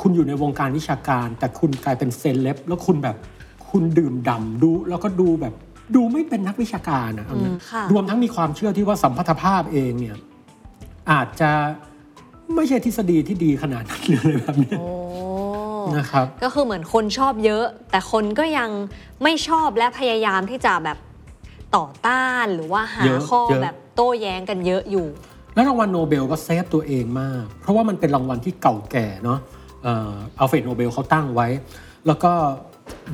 คุณอยู่ในวงการวิชาการ แต่คุณกลายเป็นเซเลบแล้วคุณแบบ คุณดื่มด่ำดู แล้วก็ดูแบบดูไม่เป็นนักวิชาการอะเอาอืงี้มค่ะรวมทั้งมีความเชื่อที่ว่าสัมพัทธภาพเองเนี่ยอาจจะไม่ใช่ทฤษฎีที่ดีขนาดนั้นเลยแบบนี้โอ้นะครับก็คือเหมือนคนชอบเยอะ แต่คนก็ยังไม่ชอบและพยายามที่จะแบบต่อต้านหรือว่าหาเยอะข้อเยอะแบบโต้แย้งกันเยอะอยู่ แล้วรางวัลโนเบลก็ save ตัวเองมาก เพราะว่ามันเป็นรางวัลที่เก่าแก่เนาะเอ่ออัลเฟรดโนเบลเขาตั้งไว้ แล้วก็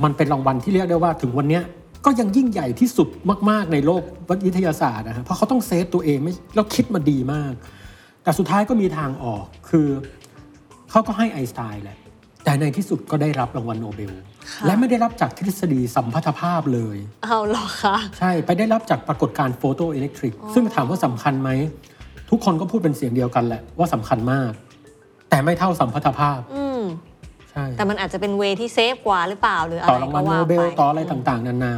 มันเป็นรางวัลที่เรียกได้ว่าถึงวันเนี้ยก็ยังยิ่งใหญ่ที่สุดมาก ๆ ในโลกวิทยาศาสตร์นะฮะเพราะเขาต้อง save ตัวเองไม่แล้วคิดมาดีมาก แต่สุดท้ายก็มีทางออกคือเขาก็ให้ไอน์สไตน์แหละแต่ในที่สุดก็ได้รับรางวัลโนเบลค่ะและไม่ได้รับจากทฤษฎีสัมพัทธภาพเลยอ้าวเหรอคะใช่ไปได้รับจากปรากฏการณ์โฟโตอิเล็กทริก ซึ่งถามว่าสำคัญไหม ทุกคนก็พูดเป็นเสียงเดียวกันแหละว่าสำคัญมาก แต่ไม่เท่าสัมพัทธภาพอืมใช่ แต่มันอาจจะเป็น way ที่ safe กว่าหรือเปล่าหรืออะไรต่อรางวัลก็โนว่าเบลไปต่ออะไรต่างๆ นานา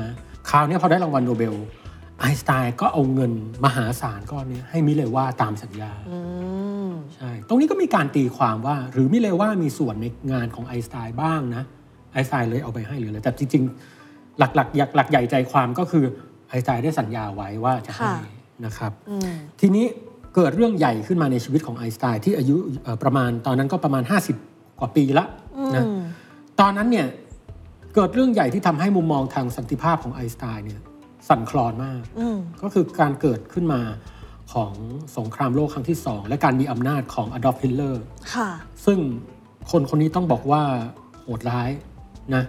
คราวนี้พอได้รางวัลโนเบลไอน์สไตน์ก็เอาเงินมหาศาลก้อนนี้ให้มิเลว่าตามสัญญาอืมใช่ตรงนี้ก็มีการตีความว่า หรือมิเลว่ามีส่วนในงานของไอน์สไตน์บ้างนะไอน์สไตน์เลยเอาไปให้หรืออะไรแต่จริงๆ หลักๆอยากหลักใหญ่ใจความก็คือไอน์สไตน์ได้สัญญาไว้ว่าจะให้ค่ะนะครับอืมทีนี้เกิดเรื่องใหญ่ขึ้นมาในชีวิตของไอน์สไตน์ที่อายุเอ่อประมาณตอนนั้นก็ประมาณ 50 กว่าปีละนะอืมตอนนั้นเนี่ยเกิดเรื่องใหญ่ที่ทำให้มุมมองทางสันติภาพของไอน์สไตน์เนี่ยสั่นคลอนมากอืมก็คือการเกิดขึ้นมาของสงครามโลกครั้งที่สองและการมีอำนาจของอดอล์ฟฮิตเลอร์ค่ะซึ่งคนคนนี้ต้องบอกว่าโหดร้ายนะ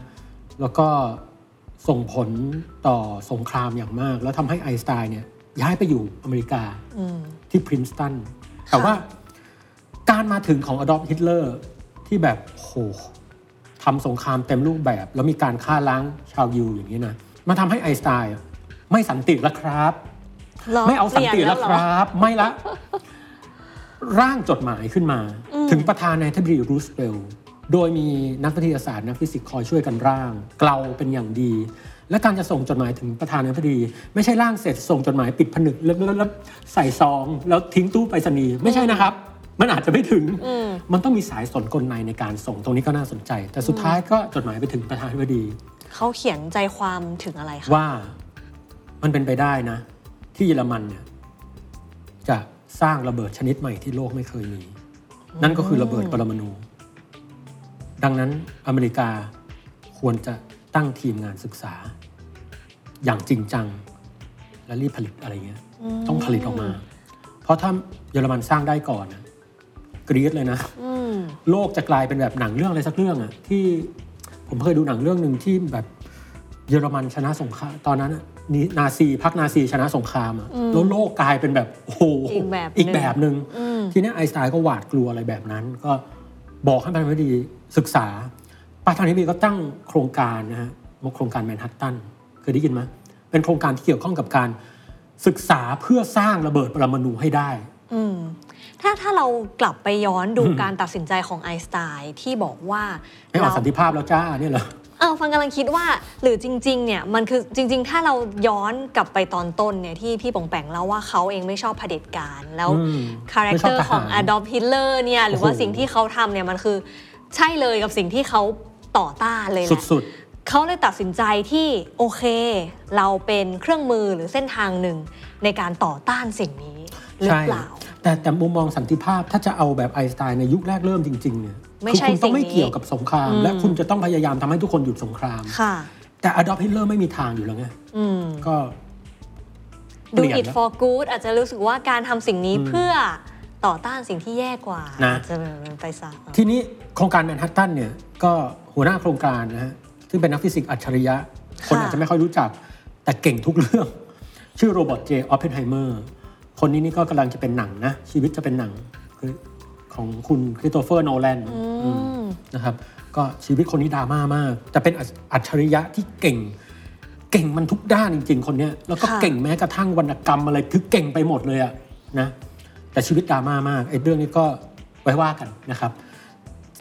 แล้วก็ส่งผลต่อสงครามอย่างมาก แล้วทำให้ไอน์สไตน์เนี่ยย้ายไปอยู่อเมริกาอืมที่พรินสตันแต่ว่าการมาถึงของอดอล์ฟฮิตเลอร์ ที่แบบโหทำสงครามเต็มรูปแบบ แล้วมีการฆ่าล้างชาวยิวอย่างนี้นะมาทำให้ไอน์สไตน์ไม่สันติแล้วครับหรไม่เอาสันติแล้วเปคยนเหอรับ ไม่ละ ร่างจดหมายขึ้นมา ถึงประธานาธิบดีรูสเวลต์โดยมีนักวิทยาศาสตร์นักฟิสิกส์คอยช่วยกันร่าง เกลาเป็นอย่างดี และการจะส่งจดหมายถึงประธานาธิบดี ไม่ใช่ร่างเสร็จส่งจดหมายปิดผนึกแล้วแล้วแล้วใส่ซอง แล้วทิ้งตู้ไปรษณีย์ไม่ใช่นะครับ มันอาจจะไม่ถึงอืมมันต้องมีสายสนกลในในการส่งตรงนี้ก็น่าสนใจ แต่สุดท้ายก็จดหมายไปถึงประธานาธิบดี เขาเขียนใจความถึงอะไรคะว่ามันเป็นไปได้นะ ที่เยอรมันเนี่ยจะสร้างระเบิดชนิดใหม่ที่โลกไม่เคยมี นั่นก็คือระเบิดปรมาณูดังนั้นอเมริกาควรจะตั้งทีมงานศึกษา อย่างจริงจัง และรีบผลิตอะไรเงี้ย ต้องผลิตออกมา เพราะถ้าเยอรมันสร้างได้ก่อนนะ กรี๊ดเลยนะอืมโลกจะกลายเป็นแบบหนังเรื่องอะไรสักเรื่องอะที่ผมเคยดูหนังเรื่องหนึ่งที่แบบเยอรมันชนะสงครามตอนนั้นอะนี่นาซีพักนาซีชนะสงครามอะแล้วโลกกลายเป็นแบบโอ้โหอีกแบบหนึ่งอีกแบบหนึ่งอืมทีนี้ไอน์สไตน์ก็หวาดกลัวอะไรแบบนั้น ก็บอกให้ประธานาธิบดีศึกษาประธานาธิบดีก็ตั้งโครงการนะฮะโครงการแมนฮัตตันเคยได้ยินไหมเป็นโครงการที่เกี่ยวข้องกับการศึกษาเพื่อสร้างระเบิดปรมาณูให้ได้อืม ถ้าถ้าเรากลับไปย้อนดูการตัดสินใจของไอน์สไตน์ที่บอกว่าให้เอาเราสันติภาพแล้วจ้าเนี่ยเหรอเออฟังกำลังคิดว่าหรือจริงๆเนี่ยมันคือจริง ๆ ถ้าเราย้อนกลับไปตอนต้นเนี่ยที่พี่ปองแปงเล่าว่าเขาเองไม่ชอบเผด็จการแล้วอืมคาแรคเตอไม่ชอบทหารร์ของอดอ l ์ h ฮิตเลอร์เนี่ยหรือว่าโอ้โหสิ่งที่เขาทำเนี่ยมันคือใช่เลยกับสิ่งที่เขาต่อต้านเลยแหละสุดเขาเลยตัดสินใจที่โอเค เราเป็นเครื่องมือหรือเส้นทางหนึ่งในการต่อต้านสิ่งนี้หรือใช่เปล่า แต่แต่มุมมองสันติภาพถ้าจะเอาแบบไอน์สไตน์ในยุคแรกเริ่มจริงๆเนี่ยไม่คือใช่คุณต้องไม่สิ่งนี้เกี่ยวกับสงครามอืมและคุณจะต้องพยายามทำให้ทุกคนหยุดสงครามค่ะ แต่อดอล์ฟฮิตเลอร์ไม่มีทางอยู่แล้วไงอืมก็เปดูลี่ยน it แล้ว for good อาจจะรู้สึกว่าการทำสิ่งนี้เพื่อต่อต้านสิ่งที่แย่กว่านะอาจจะเป็นไปซะทีนี้โครงการแมนฮัตตันเนี่ยก็หัวหน้าโครงการนะฮะซึ่งเป็นนักฟิสิกส์อัจฉริยะ คนอาจจะไม่ค่อยรู้จัก แต่เก่งทุกเรื่อง ชื่อโรเบิร์ต เจออปเพนไฮเมอร์ คนนี้นี่ก็กำลังจะเป็นหนังนะ ชีวิตจะเป็นหนังคือของคุณคริสโตเฟอร์โนแลนอืมนะครับ ก็ชีวิตคนนี้ดราม่ามาก แต่เป็นอัจอัจฉริยะที่เก่ง เก่งมันทุกด้านจริง ๆ คนเนี้ยแล้วก็ค่ะเก่งแม้กระทั่งวรรณกรรมอะไรคือเก่งไปหมดเลยอะนะแต่ชีวิตดราม่ามากไอ้เรื่องนี้ก็ไว้ว่ากันนะครับ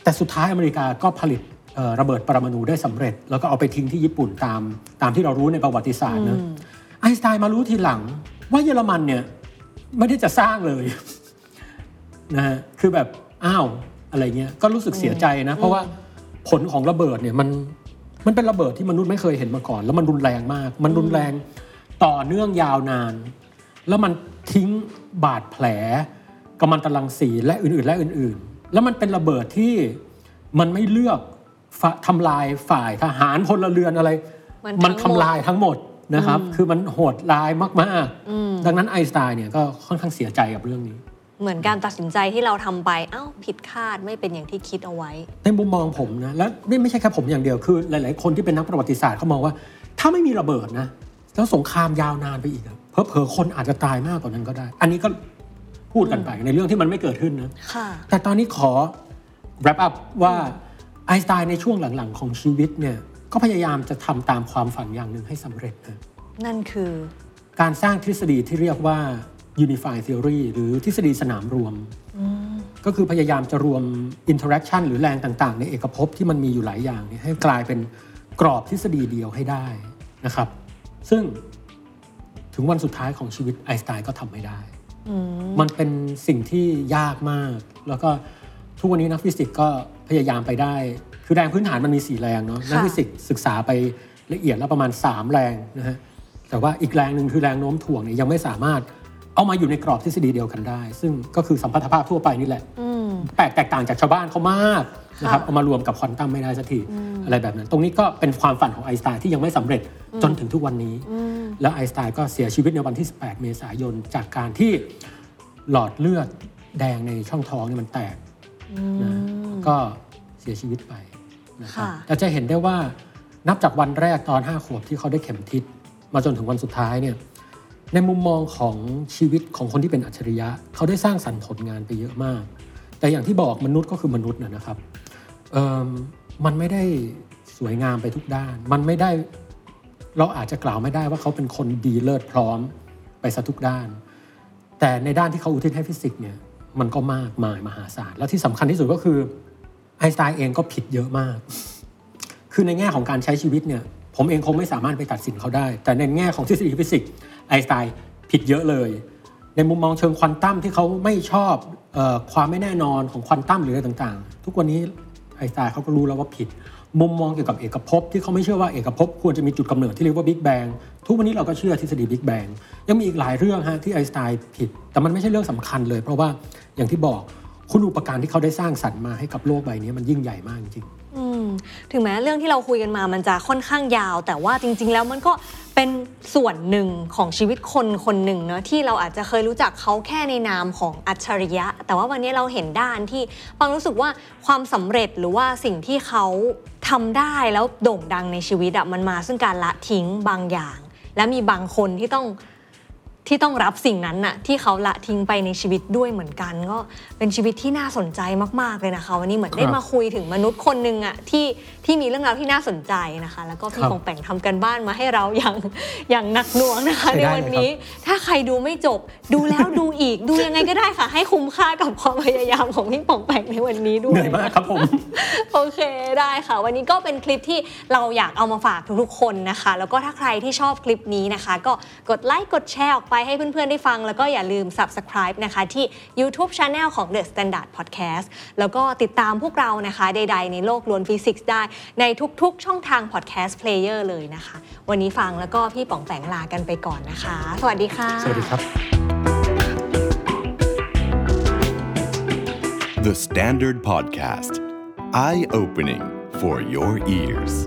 แต่สุดท้ายอเมริกาก็ผลิตเอ่อระเบิดปรมาณูได้สำเร็จ แล้วก็เอาไปทิ้งที่ญี่ปุ่นตาม ตามที่เรารู้ในประวัติศาสตร์นะไอน์สไตน์มารู้ทีหลังว่าเยอรมันเนี่ย ไม่ได้จะสร้างเลยนะฮะคือแบบอ้าวอะไรเงี้ยก็รู้สึกเสียใจนะ เพราะว่าผลของระเบิดเนี่ยมันมันเป็นระเบิดที่มนุษย์ไม่เคยเห็นมาก่อน แล้วมันรุนแรงมาก มันรุนแรงต่อเนื่องยาวนาน แล้วมันทิ้งบาดแผลกัมมันตรังสีและอื่นๆ และอื่น ๆ แล้วมันเป็นระเบิดที่มันไม่เลือกฝทำลายฝ่ายทหารพลเรือนอะไร มันมันทั้งหมดทำลายทั้งหมด นะครับ คือมันโหดร้ายมากๆ ดังนั้นไอน์สไตน์เนี่ยก็ค่อนข้างเสียใจกับเรื่องนี้ เหมือนการตัดสินใจที่เราทำไปเอ้าผิดคาดไม่เป็นอย่างที่คิดเอาไว้ ในมุมมองผมนะและนี่ไม่ใช่แค่ผมอย่างเดียวคือ หลาย ๆ คนที่เป็นนักประวัติศาสตร์เขามองว่า ถ้าไม่มีระเบิดนะแล้วสงครามยาวนานไปอีกอะเพอเพอๆคนอาจจะตายมากกว่านั้นก็ได้ อันนี้ก็พูดกันไปในเรื่องที่มันไม่เกิดขึ้นนะค่ะแต่ตอนนี้ขอ wrap up ว่าไอน์สไตน์ในช่วงหลัง ๆ ของชีวิตเนี่ย ก็พยายามจะทำตามความฝันอย่างหนึ่งให้สำเร็จนะนั่นคือ การสร้างทฤษฎีที่เรียกว่า Unified Theory หรือทฤษฎีสนามรวม ก็คือพยายามจะรวม interaction หรือแรงต่าง ๆ ในเอกภพที่มันมีอยู่หลายอย่างเนี่ยให้กลายเป็นกรอบทฤษฎีเดียวให้ได้นะครับ ซึ่งถึงวันสุดท้ายของชีวิตไอน์สไตน์ก็ทำไม่ได้ มันเป็นสิ่งที่ยากมาก แล้วก็ทุกวันนี้นักฟิสิกส์ก็พยายามไปได้ คือแรงพื้นฐานมันมี 4 แรงเนาะค่ะนักฟิสิกส์ศึกษาไปละเอียดแล้วประมาณ 3 แรงนะฮะแต่ว่าอีกแรงหนึ่งคือแรงโน้มถ่วงเนี่ยยังไม่สามารถเอามาอยู่ในกรอบทฤษฎีเดียวกันได้ ซึ่งก็คือสัมพัทธภาพทั่วไปนี่แหละอืมแปลกแตกต่างจากชาวบ้านเขามากนะครับค่ะเอามารวมกับควอนตัมไม่ได้สักทีอะไรแบบนั้น ตรงนี้ก็เป็นความฝันของไอน์สไตน์ที่ยังไม่สำเร็จจนถึงทุกวันนี้ แล้วไอน์สไตน์ก็เสียชีวิตในวันที่ 18 เมษายน จากการที่หลอดเลือดแดงในช่องท้องเนี่ยมันแตกนะก็เสียชีวิตไป นะครับค่ะแต่จะเห็นได้ว่านับจากวันแรกตอน 5 ขวบที่เขาได้เข็มทิศมาจนถึงวันสุดท้ายเนี่ยในมุมมองของชีวิตของคนที่เป็นอัจฉริยะ เขาได้สร้างสรรค์ผลงานไปเยอะมาก แต่อย่างที่บอกมนุษย์ก็คือมนุษย์นะนะครับเอิ่มมันไม่ได้สวยงามไปทุกด้าน มันไม่ได้เราอาจจะกล่าวไม่ได้ว่าเขาเป็นคนดีเลิศพร้อมไปซะทุกด้าน แต่ในด้านที่เขาอุทิศให้ฟิสิกส์เนี่ยมันก็มากมายมหาศาลแล้วที่สำคัญที่สุดก็คือ ไอน์สไตน์เองก็ผิดเยอะมาก คือในแง่ของการใช้ชีวิตเนี่ย ผมเองคงไม่สามารถไปตัดสินเขาได้ แต่ในแง่ของทฤษฎีฟิสิกส์ไอน์สไตน์ผิดเยอะเลย ในมุมมองเชิงควอนตัมที่เขาไม่ชอบออความไม่แน่นอนของควอนตัมหรืออะไรต่างๆ ทุกวันนี้ไอน์สไตน์เขาก็รู้แล้วว่าผิด มุมมองเกี่ยวกับเอกภพที่เขาไม่เชื่อว่าเอกภพควรจะมีจุดกำเนิดที่เรียกว่าบิ๊กแบงทุกวันนี้เราก็เชื่อทฤษฎีบิ๊กแบงยังมีอีกหลายเรื่องฮะที่ไอน์สไตน์ผิด แต่มันไม่ใช่เรื่องสำคัญเลย เพราะว่าอย่างที่บอก คุณอุปการที่เขาได้สร้างสรรค์มาให้กับโลกใบนี้มันยิ่งใหญ่มากจริงถึงแม้เรื่องที่เราคุยกันมามันจะค่อนข้างยาว แต่ว่าจริง ๆ แล้วมันก็เป็นส่วนหนึ่งของชีวิตคนคนหนึ่งเนาะที่เราอาจจะเคยรู้จักเขาแค่ในนามของอัจฉริยะ แต่ว่าวันนี้เราเห็นด้านที่ฟังรู้สึกว่าความสำเร็จหรือว่าสิ่งที่เขาทำได้แล้วโด่งดังในชีวิตอะมันมาซึ่งการละทิ้งบางอย่าง และมีบางคนที่ต้อง ที่ต้องรับสิ่งนั้นน่ะที่เขาละทิ้งไปในชีวิตด้วยเหมือนกัน ก็เป็นชีวิตที่น่าสนใจมาก ๆ เลยนะคะ วันนี้เหมือนได้ครับมาคุยถึงมนุษย์คนหนึ่งอะที่ที่มีเรื่องราวที่น่าสนใจนะคะ แล้วก็พี่ครับปองแปงทำกันบ้านมาให้เราอย่างอย่างหนักหน่วงนะคะใช้ในได้วันเลยครับนี้ถ้าใครดูไม่จบดูแล้วดูอีกดูยังไงก็ได้ค่ะ ให้คุ้มค่ากับความพยายามของพี่ปองแปงในวันนี้ด้ๆวยเหนื่อยมากครับผมโอเคได้ค่ะ วันนี้ก็เป็นคลิปที่เราอยากเอามาฝากทุกๆคนนะคะ แล้วก็ถ้าใครที่ชอบคลิปนี้นะคะ ก็กดไลค์กดแชร์ออกไปให้เพื่อนๆได้ฟัง แล้วก็อย่าลืม subscribe นะคะที่ YouTube Channel ของ The Standard Podcast แล้วก็ติดตามพวกเรานะคะใดๆในโลกล้วนฟิสิกส์ได้ ในทุกๆ ช่องทาง podcast player เลยนะคะ วันนี้ฟังแล้วก็พี่ป๋องแปงลากันไปก่อนนะคะ สวัสดีค่ะ สวัสดีครับ The Standard Podcast, eye opening for your ears.